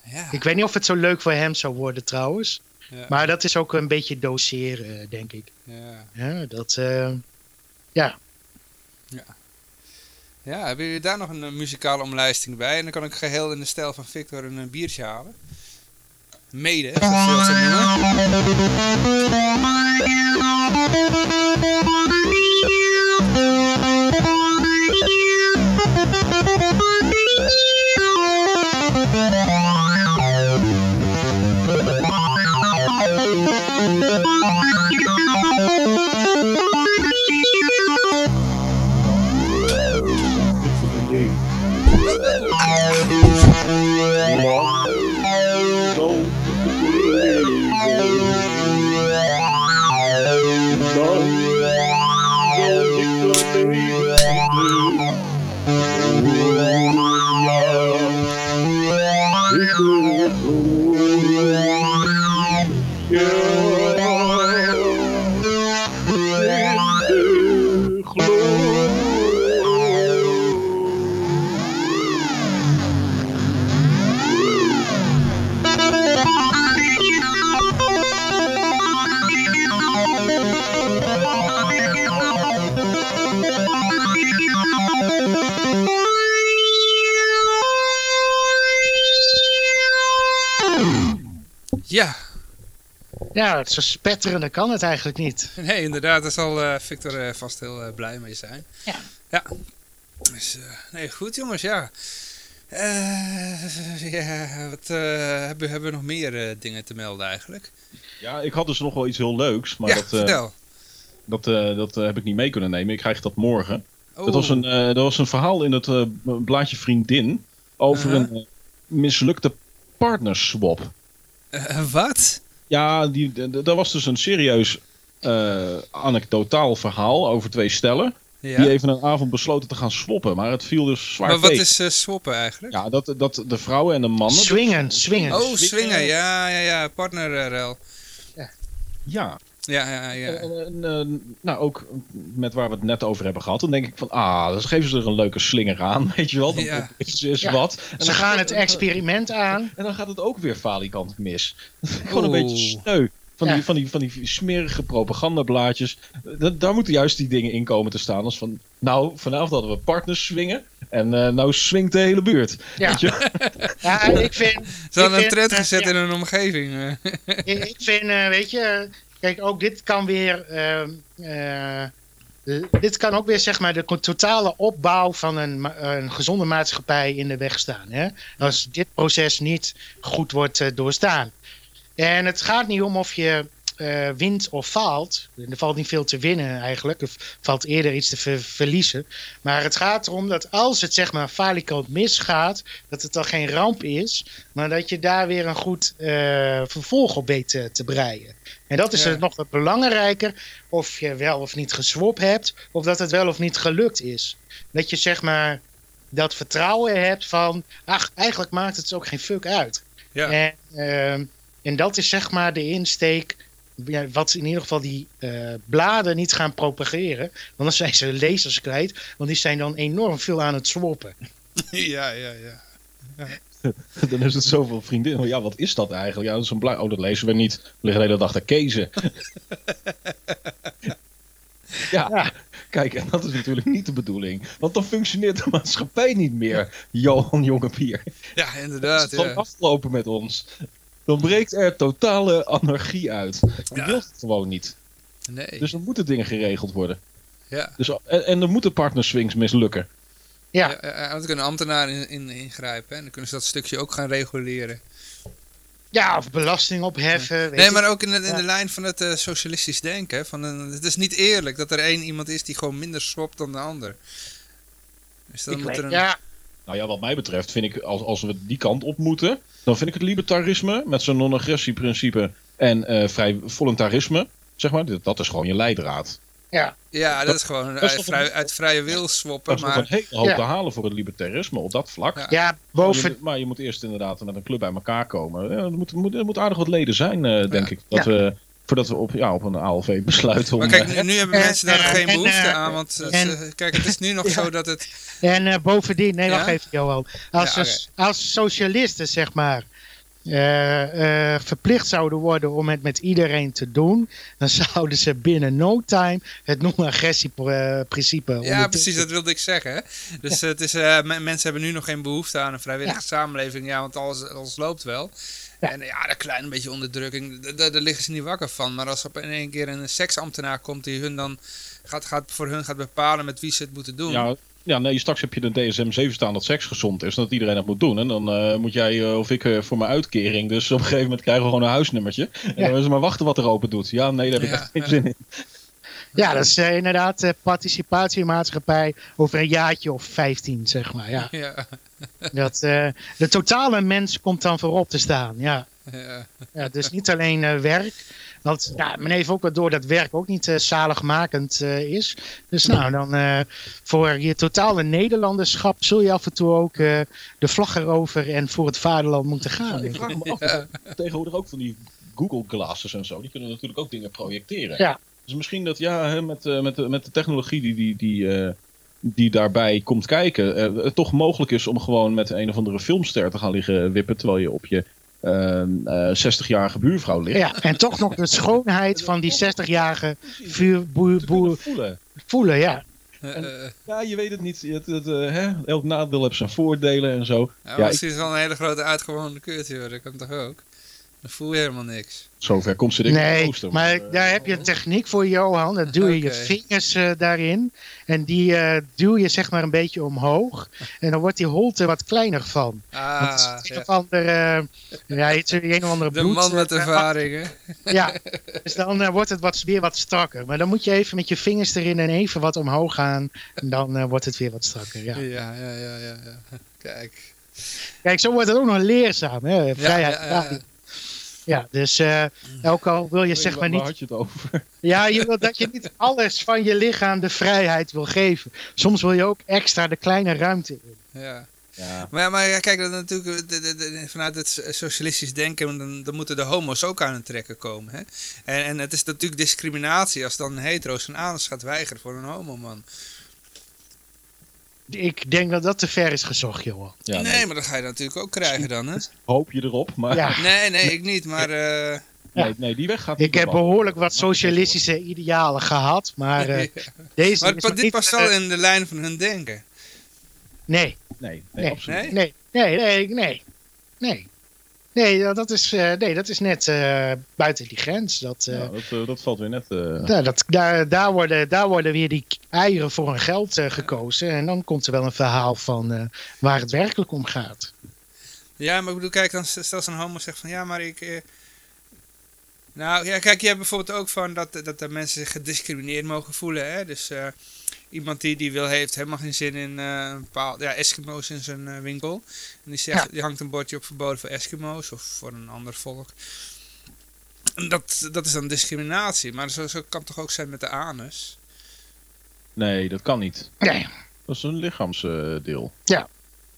ja. Ik weet niet of het zo leuk voor hem zou worden trouwens. ja, Maar dat is ook een beetje doseren, eh, denk ik. ja. Ja, dat, eh, ja. Ja, hebben jullie daar nog een muzikale omlijsting bij? En dan kan ik geheel in de stijl van Victor een, biertje halen. Mede, dat ja, het zo spetterende kan het eigenlijk niet. nee, inderdaad, daar zal eh, Victor eh, vast heel eh, blij mee zijn. Ja. Ja. Dus, eh, nee, goed jongens, ja. Eh, ja, wat eh, hebben, hebben we nog meer eh, dingen te melden eigenlijk? Ja, ik had dus nog wel iets heel leuks, maar ja, dat, eh, vertel. dat, eh, dat heb ik niet mee kunnen nemen. Ik krijg dat morgen. Oh, Dat, was een, eh, dat was een verhaal in het eh, blaadje Vriendin over Uh-huh. een mislukte partnerswap. eh, wat? Ja, die, dat was dus een serieus eh anekdotaal verhaal over twee stellen. Ja. Die even een avond besloten te gaan swappen. Maar het viel dus zwaar maar wat tegen. is eh, swappen eigenlijk? Ja, dat, dat de vrouwen en de mannen... Swingen, swingen. oh, swingen, ja, ja, ja, partnerrel. Ja, Ja, ja, ja. En, en, eh, nou, ook met waar we het net over hebben gehad. Dan denk ik van, ah, dan geven ze er een leuke slinger aan, weet je wel. Dan Ja. is, is Ja. wat. En Ze dan gaan het experiment aan. En dan gaat het ook weer falikant mis. Gewoon een beetje sneu. Van, Ja. die, van, die, van die smerige propagandablaadjes. Da- daar moeten juist die dingen in komen te staan. Als van, nou, vanavond hadden we partners swingen. En eh, nou swingt de hele buurt. Ja, Weet je? ja ik vind... Ze hadden een vind, trend gezet ja. in hun omgeving. Ik ik vind, eh, weet je, kijk, ook dit kan weer, ehm, eh, de- dit kan ook weer, zeg maar, de totale opbouw van een, een gezonde maatschappij in de weg staan. Hè? Als dit proces niet goed wordt eh, doorstaan. En het gaat niet om of je eh, wint of faalt. Er valt niet veel te winnen eigenlijk. Er valt eerder iets te ver- verliezen. Maar het gaat erom dat als het zeg maar falikant misgaat, dat het dan geen ramp is, maar dat je daar weer een goed eh, vervolg op weet te breien. En dat is Ja. het nog wat belangrijker, of je wel of niet geswapt hebt, of dat het wel of niet gelukt is. Dat je zeg maar dat vertrouwen hebt van, ach, eigenlijk maakt het ook geen fuck uit. Ja. En, ehm, en dat is zeg maar de insteek. ja, wat in ieder geval die eh, bladen niet gaan propageren. Want dan zijn ze lezers kwijt. Want die zijn dan enorm veel aan het swappen. ja, ja, ja. Dan is het zoveel vriendinnen. Ja, wat is dat eigenlijk? Ja, dat is een blij. Oh, dat lezen we niet. We liggen de hele dag te kezen. ja, Ja. kijk, en dat is natuurlijk niet de bedoeling. Want dan functioneert de maatschappij niet meer, Johan Jongepier. Ja, Het inderdaad. is gewoon Ja. afgelopen met ons. Dan breekt er totale anarchie uit. Je Ja. wilt het gewoon niet. Nee. Dus er moeten dingen geregeld worden. ja. Dus, en, en er moeten partnerswings mislukken. Ja, Ja, want dan kunnen ambtenaren in, in, ingrijpen. En dan kunnen ze dat stukje ook gaan reguleren. ja of belasting opheffen. Weet Nee, ik. maar ook in de, in Ja. de lijn van het eh, socialistisch denken. Van een, het is niet eerlijk dat er één iemand is die gewoon minder swapt dan de ander. Dus dan Ik moet weet- er een... ja, Nou ja, wat mij betreft vind ik, als, als we die kant op moeten, dan vind ik het libertarisme met zijn non-agressieprincipe en eh, vrij voluntarisme, zeg maar, dat, dat is gewoon je leidraad. Ja, Ja, dat is gewoon dat uit, toch vrij- een- uit vrije wil swappen. is nog een Maar hele hoop Ja. te halen voor het libertarisme op dat vlak. Ja. ja, Maar boven. je, moet- maar je moet eerst inderdaad met een club bij elkaar komen. Ja, er, moet, moet, er moet aardig wat leden zijn, eh, denk Ja. ik. Dat we, voordat we op, ja, op een ALV besluiten om... Maar kijk, eh, nu, nu hebben En, mensen daar geen en, behoefte eh, aan. Want het, kijk, het is nu nog Ja. zo dat het... En eh, bovendien, nee, wacht Ja? even, Johan. Als, als socialisten, zeg maar, eh, eh, verplicht zouden worden om het met iedereen te doen, dan zouden ze binnen no time het non-agressie-principe. Ja, precies, dat wilde ik zeggen. Dus het is, eh, me- mensen hebben nu nog geen behoefte aan een vrijwillige Ja. samenleving. Ja, want alles, alles loopt wel. Ja. En ja, dat klein beetje onderdrukking, daar liggen ze niet wakker van. Maar als er op in één keer een seksambtenaar komt die hun dan gaat, gaat, voor hun gaat bepalen met wie ze het moeten doen. Ja, ja, nee, straks heb je de DSM-7 staan dat seks gezond is. En dat iedereen dat moet doen. En dan eh, moet jij eh, of ik eh, voor mijn uitkering. Dus op een gegeven moment krijgen we gewoon een huisnummertje. En dan is het maar wachten wat er open doet. Ja, nee, daar heb ik Ja, echt geen ja. zin in. Ja, dat is inderdaad eh, participatiemaatschappij over een jaartje of 15, zeg maar. Ja. Ja, Dat, eh, de totale mens komt dan voorop te staan. Ja. ja. Ja, dus niet alleen eh, werk. Want ja, men heeft ook wel door dat werk ook niet eh, zaligmakend eh, is. Dus nou, dan eh, voor je totale Nederlanderschap zul je af en toe ook eh, de vlag erover en voor het vaderland moeten gaan. Ik vraag me af, tegenwoordig ook van die Google Glasses en zo. Die kunnen natuurlijk ook dingen projecteren. Ja. Dus misschien dat ja, hè, met, eh, met, de, met de technologie die, die, die, eh, die daarbij komt kijken, eh, het toch mogelijk is om gewoon met een of andere filmster te gaan liggen wippen. Terwijl je op je 60-jarige buurvrouw ligt. Ja, en toch nog de schoonheid van die 60-jarige vuurboer boer voelen. voelen. Ja. Eh, eh, Ja, je weet het niet. Het, het, eh, hè? Elk nadeel heeft zijn voordelen en zo. ja, Ja, misschien is het wel een hele grote uitgewoonde kut, joh. Dat kan toch ook? Dan voel je helemaal niks. Zover komt ze denk ik in Nee, maar eh, daar heb je een techniek voor, Johan. Dan duw je je vingers eh, daarin. En die eh, duw je zeg maar een beetje omhoog. En dan wordt die holte wat kleiner van. Want het is Ah, een ja. of andere, ja, het is een of andere De bloed. man met ervaring, hè? Ja, dus dan wordt het wat, weer wat strakker. Maar dan moet je even met je vingers erin en even wat omhoog gaan. En dan eh, wordt het weer wat strakker. Ja. Ja, ja, ja, ja. ja. Kijk. Kijk, zo wordt het ook nog leerzaam. Hè? Vrijheid. ja, ja, dus eh, ook al wil je zeg maar waar niet. had je het over? Ja, je wil dat je niet alles van je lichaam de vrijheid wil geven. Soms wil je ook extra de kleine ruimte in. Ja. Ja. Maar, ja, maar ja, kijk, dat natuurlijk, de, de, de- vanuit het socialistisch denken, dan, dan moeten de homo's ook aan het trekken komen. Hè? En, en het is natuurlijk discriminatie als dan hetero's een aandacht gaat weigeren voor een homoman. Ik denk dat dat te ver is gezocht. Ja, nee, maar dat ga je natuurlijk ook krijgen dan, hè? Hoop je erop, maar Ja. Nee, nee, ik niet, maar... eh, nee, nee, die weg gaat niet Ik heb behoorlijk wat socialistische idealen gehad, maar eh, deze maar dit niet, past eh, wel in de lijn van hun denken. Nee, Nee, nee, Nee. absoluut. Nee? nee, nee, nee, nee. Nee, ja, dat, is, eh, nee dat is net eh, buiten die grens. Dat, eh, Ja, dat, dat valt weer net. eh, daar, dat, daar, daar, worden, daar worden weer die eieren voor hun geld eh, gekozen. En dan komt er wel een verhaal van eh, waar het werkelijk om gaat. Ja, maar ik bedoel, kijk, dan stel zo'n homo zegt van, ja, maar ik... eh, Nou ja, kijk, je hebt bijvoorbeeld ook van dat, dat er mensen zich gediscrimineerd mogen voelen. Hè? Dus eh, iemand die, die wil, heeft helemaal geen zin in eh, een bepaald, ja, Eskimo's in zijn eh, winkel. En die, zegt, Ja. die hangt een bordje op verboden voor Eskimo's of voor een ander volk. En dat, dat is dan discriminatie. Maar zo, zo kan het toch ook zijn met de anus? Nee, dat kan niet. Nee. Dat is een lichaamsdeel.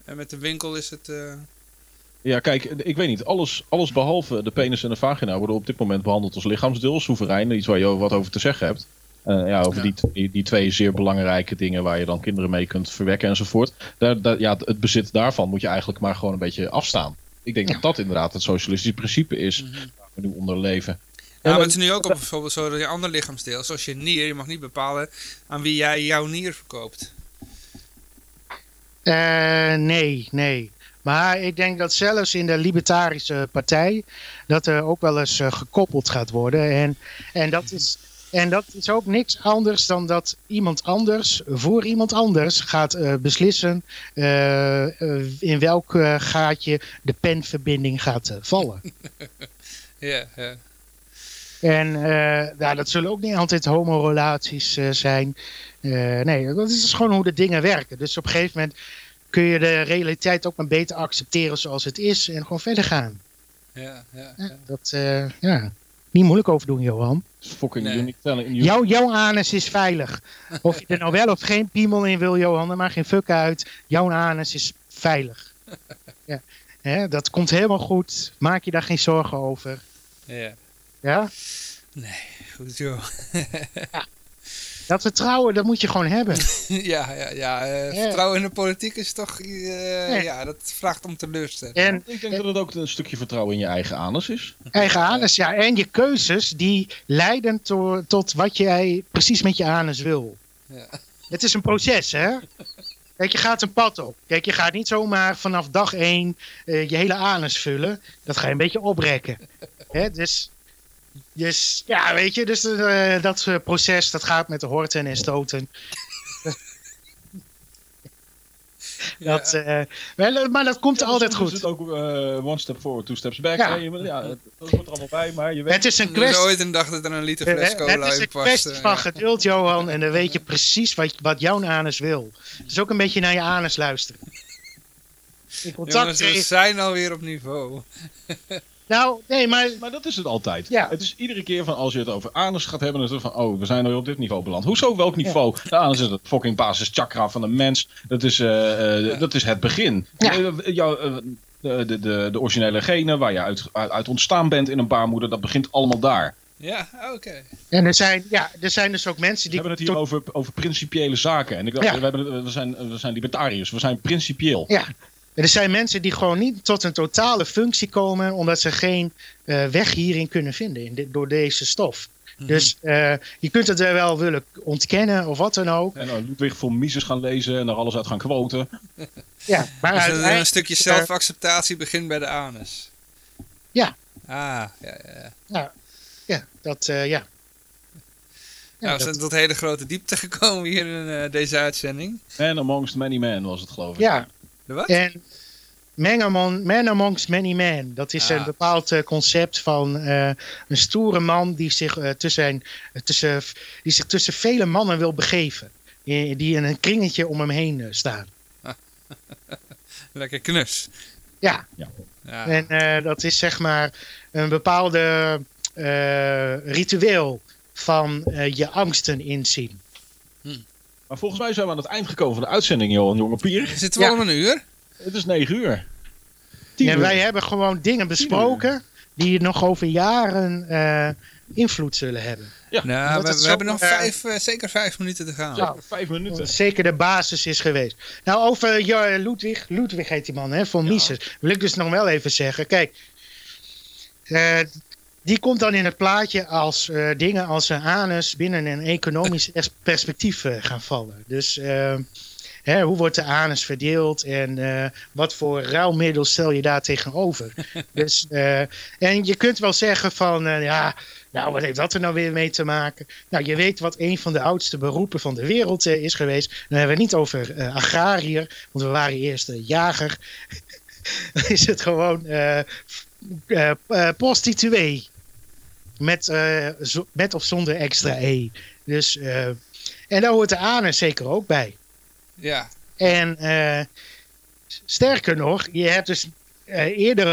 En met de winkel is het... eh, Ja, kijk, ik weet niet. Alles, alles behalve de penis en de vagina worden op dit moment behandeld als lichaamsdeel. Soeverein, iets waar je wat over te zeggen hebt. Eh, ja, over Ja. Die, die, twee zeer belangrijke dingen waar je dan kinderen mee kunt verwekken enzovoort. Daar, daar, ja, het bezit daarvan moet je eigenlijk maar gewoon een beetje afstaan. Ik denk dat dat inderdaad het socialistische principe is mhm. waar we nu onder leven. Ja, maar het is nu ook op bijvoorbeeld zo dat je ander lichaamsdeel, zoals je nier, je mag niet bepalen aan wie jij jouw nier verkoopt. Eh, nee, nee. Maar ik denk dat zelfs in de Libertarische Partij dat er ook wel eens eh, gekoppeld gaat worden. En, en, dat is, en dat is ook niks anders dan dat iemand anders voor iemand anders gaat eh, beslissen eh, eh, in welk gaatje de penverbinding gaat vallen. Ja, ja. En dat zullen ook niet altijd homorelaties zijn. Nee, dat is dus gewoon hoe de dingen werken. Dus op een gegeven moment kun je de realiteit ook maar beter accepteren zoals het is en gewoon verder gaan. ja, ja, Ja, dat, ja. Niet moeilijk over doen, Johan. Fucking Nee. Jouw, jouw anus is veilig. Of je er nou wel of geen piemel in wil, Johan, maakt geen fuck uit. Jouw anus is veilig. Ja. Hè, dat komt helemaal goed. Maak je daar geen zorgen over. ja. Ja? Goed joh. Dat vertrouwen, dat moet je gewoon hebben. ja, ja, ja. eh, Ja. Vertrouwen in de politiek is toch, eh, Ja. ja, dat vraagt om teleurstelling. En Ik denk dat het ook een stukje vertrouwen in je eigen anus is. eigen anus, ja. En je keuzes, die leiden to- tot wat jij precies met je anus wil. Ja. Het is een proces, hè? Kijk, je gaat een pad op. Kijk, je gaat niet zomaar vanaf dag één eh, je hele anus vullen. Dat ga je een beetje oprekken. Hè? Dus, dus, ja, weet je, dus eh, dat eh, proces, dat gaat met de horten en stoten. Dat, eh, wel, maar dat komt altijd is goed. het ook eh, one step forward, two steps back. Ja. Je- ja, het- dat hoort er allemaal bij, maar je weet... Het is een is kwestie, ooit een dag dat er een liter fles het cola is in een kwestie van ja. geduld, Johan. En dan weet je precies wat, wat jouw anus wil. Dus ook een beetje naar je anus luisteren. In contact Jongens, we zijn alweer op niveau. Nou, nee, maar Maar dat is het altijd. Ja. Het is iedere keer van als je het over anus gaat hebben, dan is het van, oh, we zijn nu op dit niveau beland. Hoezo, welk niveau? De anus is het fucking basischakra van de mens. Dat is, eh, eh, Ja. dat is het begin. Ja. Eh, jouw, eh, de, de, de, de originele genen waar je uit, uit, uit ontstaan bent in een baarmoeder, dat begint allemaal daar. Ja, oké. En er zijn, ja, er zijn dus ook mensen We die. hebben het hier tot- over, over principiële zaken. En ik dacht, Ja. we, hebben, we, zijn, we zijn libertariërs, we zijn principieel. Ja. Er zijn mensen die gewoon niet tot een totale functie komen. omdat ze geen eh, weg hierin kunnen vinden in door deze stof. Mhm. Dus eh, je kunt het er wel willen ontkennen of wat dan ook. En uh, Ludwig von Mises gaan lezen en er alles uit gaan quoten. Ja, maar Dus een, uiteindelijk- een stukje zelfacceptatie begint bij de anus. Ja. Ah, ja, ja. ja. Nou, ja, dat, eh, ja. Ja, nou, we dat- zijn tot hele grote diepte gekomen hier in eh, deze uitzending. En amongst many men was het geloof ik. ja, De wat? en man, among, man amongst many men. Dat is Ah. een bepaald eh, concept van eh, een stoere man die zich, eh, tussen, tussen, die zich tussen vele mannen wil begeven. Die in een kringetje om hem heen staan. Lekker knus. Ja, Ja. en eh, dat is zeg maar een bepaalde eh, ritueel van je angsten inzien. Maar volgens mij zijn we aan het eind gekomen van de uitzending, Johan Jonge Pier. Zitten we Ja. al een uur? Het is negen uur. Tien En uur. wij hebben gewoon dingen besproken die nog over jaren eh, invloed zullen hebben. Ja, nou, we, het we zo, hebben nog eh, vijf, eh, zeker vijf minuten te gaan. Ja. Vijf minuten. Zeker de basis is geweest. Nou, over ja, Ludwig, Ludwig heet die man, hè, van Mises. Wil ik dus nog wel even zeggen. Kijk, eh, die komt dan in het plaatje als eh, dingen als een anus binnen een economisch perspectief eh, gaan vallen. Dus eh, hè, hoe wordt de anus verdeeld en wat voor ruilmiddel stel je daar tegenover? dus, en je kunt wel zeggen van, ja, nou, wat heeft dat er nou weer mee te maken? Nou, je weet wat een van de oudste beroepen van de wereld is geweest. Dan hebben we het niet over agrariër, want we waren eerst jager. Dan is het gewoon eh, prostituee. Met, eh, met of zonder extra E. Dus, eh, en daar hoort de anus zeker ook bij. Ja. En eh, sterker nog, je hebt dus eerder,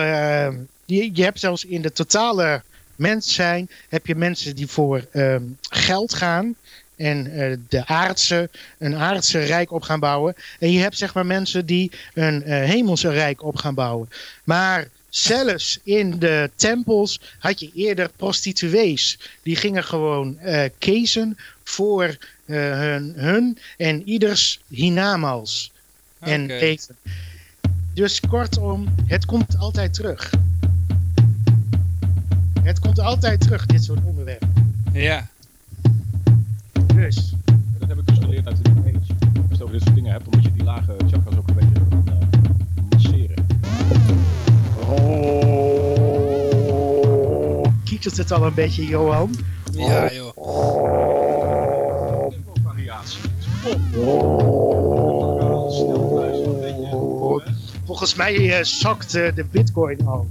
je, je hebt zelfs in de totale mens zijn, heb je mensen die voor ehm, geld gaan en de aardse, een aardse rijk op gaan bouwen. En je hebt zeg maar mensen die een eh, hemelse rijk op gaan bouwen. Maar zelfs in de tempels had je eerder prostituees. Die gingen gewoon eh kezen voor eh, hun, hun en ieders hinamals en Oké. eten. Dus kortom, het komt altijd terug. Het komt altijd terug, dit soort onderwerpen. Ja. Dus, Dat heb ik dus geleerd uit de New Age. Als je het over dit soort dingen hebt, dan moet je die lage chakras kietelt het al een beetje, Johan? Ja, joh. Tempo-variatie. Een beetje. Volgens mij eh, zakt eh, de bitcoin al.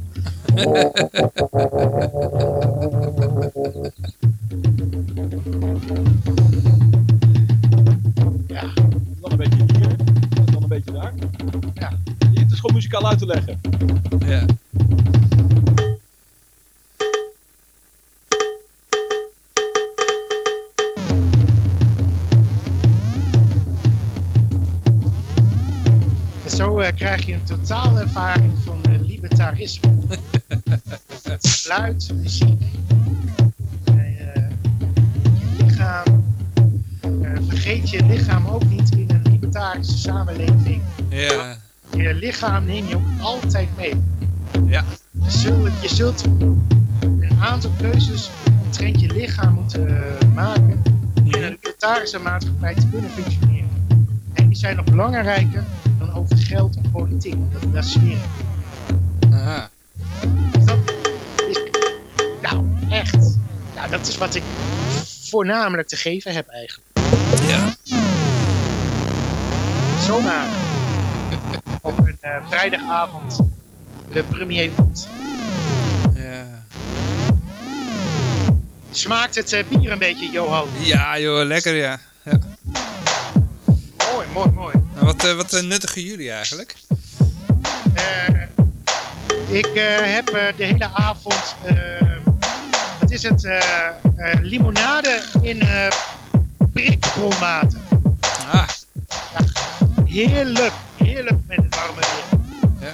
ja, Dan een beetje hier, dan een beetje daar. Ja. Het is gewoon muzikaal uit te leggen. Ja. Krijg je een totale ervaring van eh, libertarisme. Geluid, muziek, eh, lichaam. Eh, vergeet je lichaam ook niet in een libertarische samenleving. Ja. Je lichaam neem je ook altijd mee. Ja. Je zult, je zult een aantal keuzes omtrent je lichaam moeten eh, maken in een libertarische maatschappij te kunnen functioneren. En die zijn nog belangrijker geld en politiek. Dat, dat zweer ik. Aha. Dat is, nou, echt. Nou, dat is wat ik voornamelijk te geven heb eigenlijk. Ja. Zomaar. Op een eh, vrijdagavond de premier komt. Ja. Smaakt het eh, bier een beetje, Johan? Ja, joh, lekker ja. ja. Mooi, mooi, mooi. Wat, eh, wat eh, nuttigen jullie eigenlijk? Eh, ik eh, heb eh, de hele avond, eh, wat is het, eh, eh, limonade in eh prikbronwater. Ah. Heerlijk, heerlijk met het warme weer.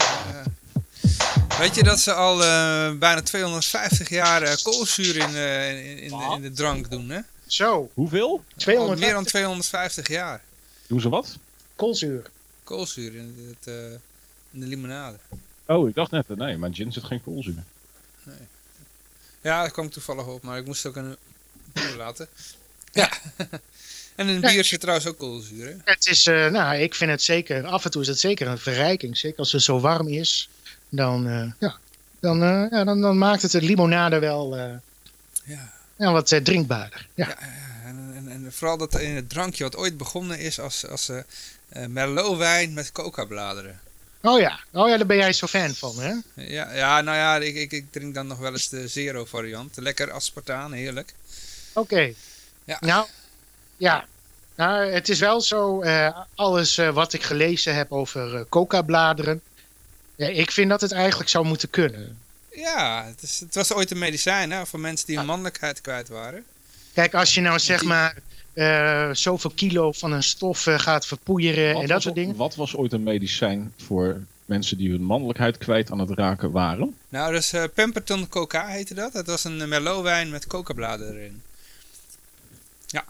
Weet je dat ze al eh, bijna 250 jaar koolzuur in, eh, in, in, in de drank doen, hè? Zo, Hoeveel? Al 200 meer dan 250 jaar. Doen ze wat? Koolzuur. Koolzuur in, het, eh, in de limonade. Oh, ik dacht net, nee, mijn gin zit geen koolzuur. Ja, daar kwam ik toevallig op, maar ik moest het ook een proeven laten. Ja. en in bier zit trouwens ook koolzuur, hè? Het is, eh, nou, ik vind het zeker, af en toe is het zeker een verrijking. Zeker als het zo warm is, dan, eh, ja, dan, eh, ja, dan, dan maakt het de limonade wel eh, Ja. ja, wat drinkbaarder. Ja. Ja, ja, en, en, en vooral dat in het drankje wat ooit begonnen is als, als Merlot-wijn met coca-bladeren. Oh ja, oh ja, daar ben jij zo fan van, hè? Ja, ja, nou ja, ik, ik, ik drink dan nog wel eens de zero variant. Lekker aspartaan, heerlijk. Oké. Ja. Nou, ja. Nou, het is wel zo, eh, alles eh, wat ik gelezen heb over eh, coca-bladeren. Ja, ik vind dat het eigenlijk zou moeten kunnen. Ja, het, is, het was ooit een medicijn hè, voor mensen die hun mannelijkheid kwijt waren. Kijk, als je nou zeg maar eh, zoveel kilo van een stof eh, gaat verpoeieren en dat soort dingen. wat was ooit een medicijn voor mensen die hun mannelijkheid kwijt aan het raken waren? Nou, dus eh Pemberton Coca heette dat. Dat was een Merlot-wijn met coca-bladeren erin. Ja.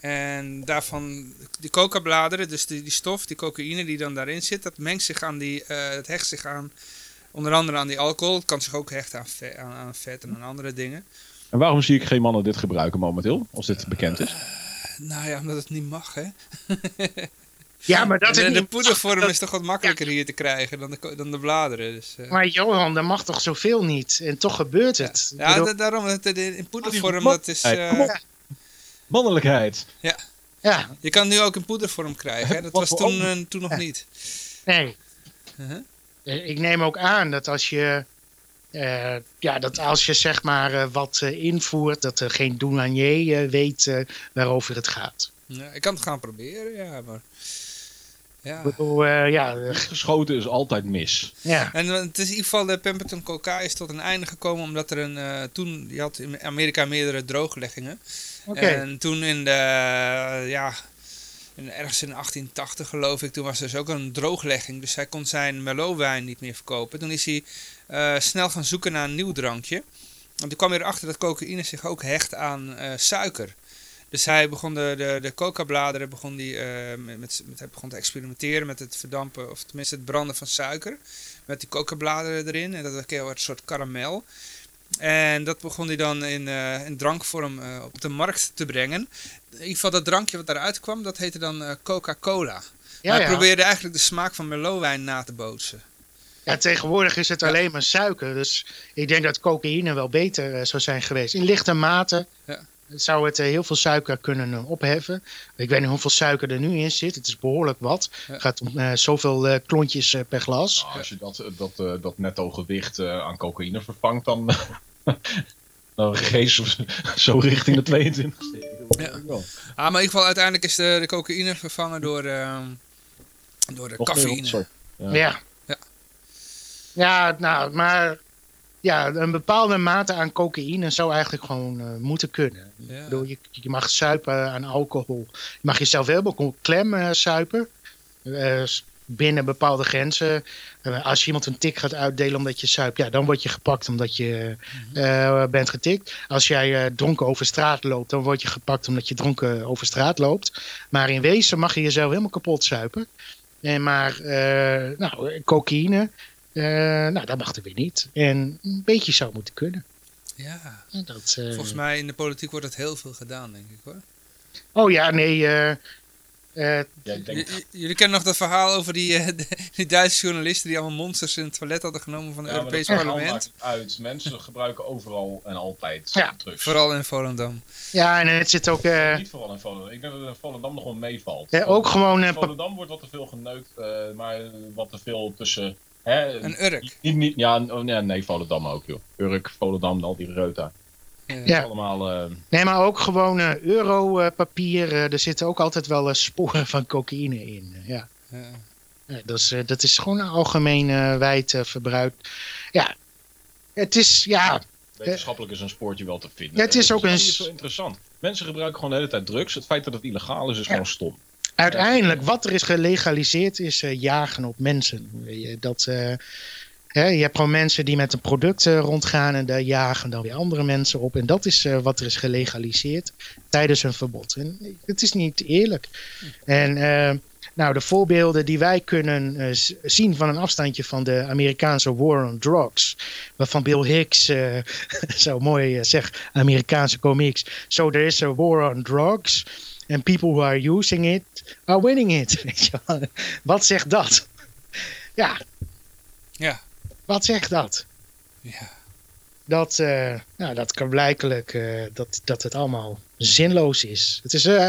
En daarvan, die coca-bladeren, dus die, die stof, die cocaïne die dan daarin zit, dat mengt zich aan die, eh, het hecht zich aan, onder andere aan die alcohol. Het kan zich ook hechten aan, ve- aan, aan vet en aan andere dingen. En waarom zie ik geen mannen dit gebruiken momenteel, als dit bekend is? Nou ja, omdat het niet mag, hè. Ja, maar dat is de niet... poedervorm dat- is toch wat makkelijker hier te krijgen dan de, dan de bladeren. Dus, eh. Maar Johan, dat mag toch zoveel niet? En toch gebeurt het. Ja, bedoel- daarom, het, het- in poedervorm, man- dat is... Eh. Mannelijkheid. ja, je kan nu ook in poedervorm krijgen, hè? dat was toen, eh, toen nog Ja. niet. nee. Uh-huh. Eh, Ik neem ook aan dat als je eh, ja, dat als je zeg maar eh, wat eh, invoert, dat er geen douanier weet eh, waarover het gaat. Ja, ik kan het gaan proberen, ja, maar... Ja. Ik bedoel, eh, ja, Geschoten is altijd mis. ja. En het is in ieder geval, de Pemberton Coca is tot een einde gekomen omdat er een, eh, toen, je had in Amerika meerdere droogleggingen. oké. En toen in de, ja, in, ergens in 1880 geloof ik, toen was er dus ook een drooglegging. Dus hij kon zijn Merlot-wijn niet meer verkopen. Toen is hij eh, snel gaan zoeken naar een nieuw drankje. Want toen kwam erachter dat cocaïne zich ook hecht aan eh, suiker. Dus hij begon de, de, de coca-bladeren, begon die, eh, met, met, hij begon te experimenteren met het verdampen, of tenminste het branden van suiker. Met die coca-bladeren erin. En dat was een soort karamel. En dat begon hij dan in, in drankvorm op de markt te brengen. In ieder geval dat drankje wat daaruit kwam, dat heette dan Coca-Cola. Ja, hij ja. probeerde eigenlijk de smaak van Merlot-wijn na te bootsen. Ja, tegenwoordig is het alleen maar suiker. Dus ik denk dat cocaïne wel beter eh, zou zijn geweest. In lichte mate Ja. zou het eh, heel veel suiker kunnen eh, opheffen. Ik weet niet hoeveel suiker er nu in zit. Het is behoorlijk wat. Ja. Het gaat om zoveel klontjes per glas. Nou, als je dat, dat, dat netto gewicht aan cocaïne vervangt, dan, dan geef je zo richting de 22. Ja. Ah, maar in ieder geval uiteindelijk is de, de cocaïne vervangen door, ehm, door de Nog meer cafeïne. Ja. Ja. Ja. Nou, maar ja, een bepaalde mate aan cocaïne zou eigenlijk gewoon eh, moeten kunnen. Ja. Ik bedoel, je, je mag suipen aan alcohol. Je mag jezelf helemaal klem eh, suipen. Eh, s- binnen bepaalde grenzen. Eh, als je iemand een tik gaat uitdelen omdat je suipt, ja, dan word je gepakt omdat je eh, bent getikt. Als jij eh, dronken over straat loopt, dan word je gepakt omdat je dronken over straat loopt. Maar in wezen mag je jezelf helemaal kapot suipen. En maar, eh, nou, cocaïne, eh, nou, dat mag er weer niet. En een beetje zou moeten kunnen. Ja, En Dat, eh, volgens mij in de politiek wordt het heel veel gedaan, denk ik hoor. Oh ja, nee. eh, eh, Ja, denk, jullie kennen nog dat verhaal over die, eh, die Duitse journalisten die allemaal monsters in het toilet hadden genomen van het ja, Europees dat parlement. maakt uit. Mensen gebruiken overal en altijd Ja. drugs. Vooral in Volendam. ja, en het zit ook. eh, Niet vooral in Volendam. Ik denk dat het in Volendam nog wel meevalt. ja, ook gewoon. pa- Volendam wordt wat te veel geneukt, eh, maar wat te veel tussen... Hè, Een Urk. Niet, niet, ja, oh, nee, nee, Volendam ook, joh. Urk, Volendam, al die reuta. Ja. Ja. Allemaal... eh, nee, maar ook gewoon eh, europapier. eh, er zitten ook altijd wel sporen van cocaïne in. ja. Dat, is, eh, dat is gewoon algemeen eh, wijd eh, verbruikt. Ja, het is. Ja, Wetenschappelijk is een spoortje wel te vinden. Ja, het is ook een interessant. Mensen gebruiken gewoon de hele tijd drugs. Het feit dat het illegaal is, is Ja. gewoon stom. Uiteindelijk, wat er is gelegaliseerd, is eh, jagen op mensen. Dat, eh, hè, je hebt gewoon mensen die met een product eh, rondgaan en daar jagen dan weer andere mensen op. En dat is wat er is gelegaliseerd tijdens een verbod. En het is niet eerlijk. En nou, de voorbeelden die wij kunnen zien van een afstandje van de Amerikaanse war on drugs, waarvan Bill Hicks zo mooi zegt, Amerikaanse comics. So there is a war on drugs. And people who are using it are winning it. Weet je wel. Wat zegt dat? Ja, Ja. wat zegt dat? ja. Dat, eh, nou, dat kan blijkelijk eh, dat, dat het allemaal zinloos is. Het is eh,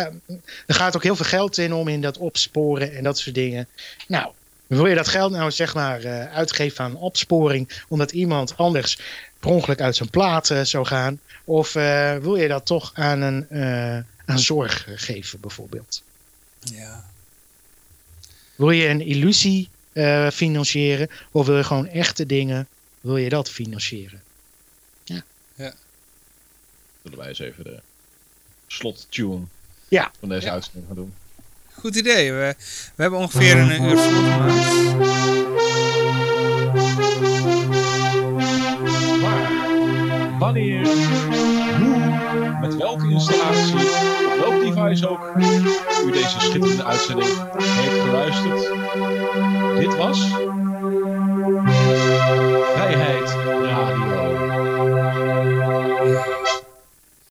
er gaat ook heel veel geld in om in dat opsporen en dat soort dingen. Nou, wil je dat geld nou zeg maar uitgeven aan opsporing omdat iemand anders per ongeluk uit zijn plaat eh, zou gaan? Of wil je dat toch aan, een, aan zorg geven bijvoorbeeld? ja. Wil je een illusie eh, financieren of wil je gewoon echte dingen, wil je dat financieren? Zullen wij eens even de slottune Ja. van deze Ja. uitzending gaan doen. Goed idee. We, we hebben ongeveer een uur volgemaakt. Maar wanneer, met welke installatie, welk device ook, u deze schitterende uitzending heeft geluisterd. Dit was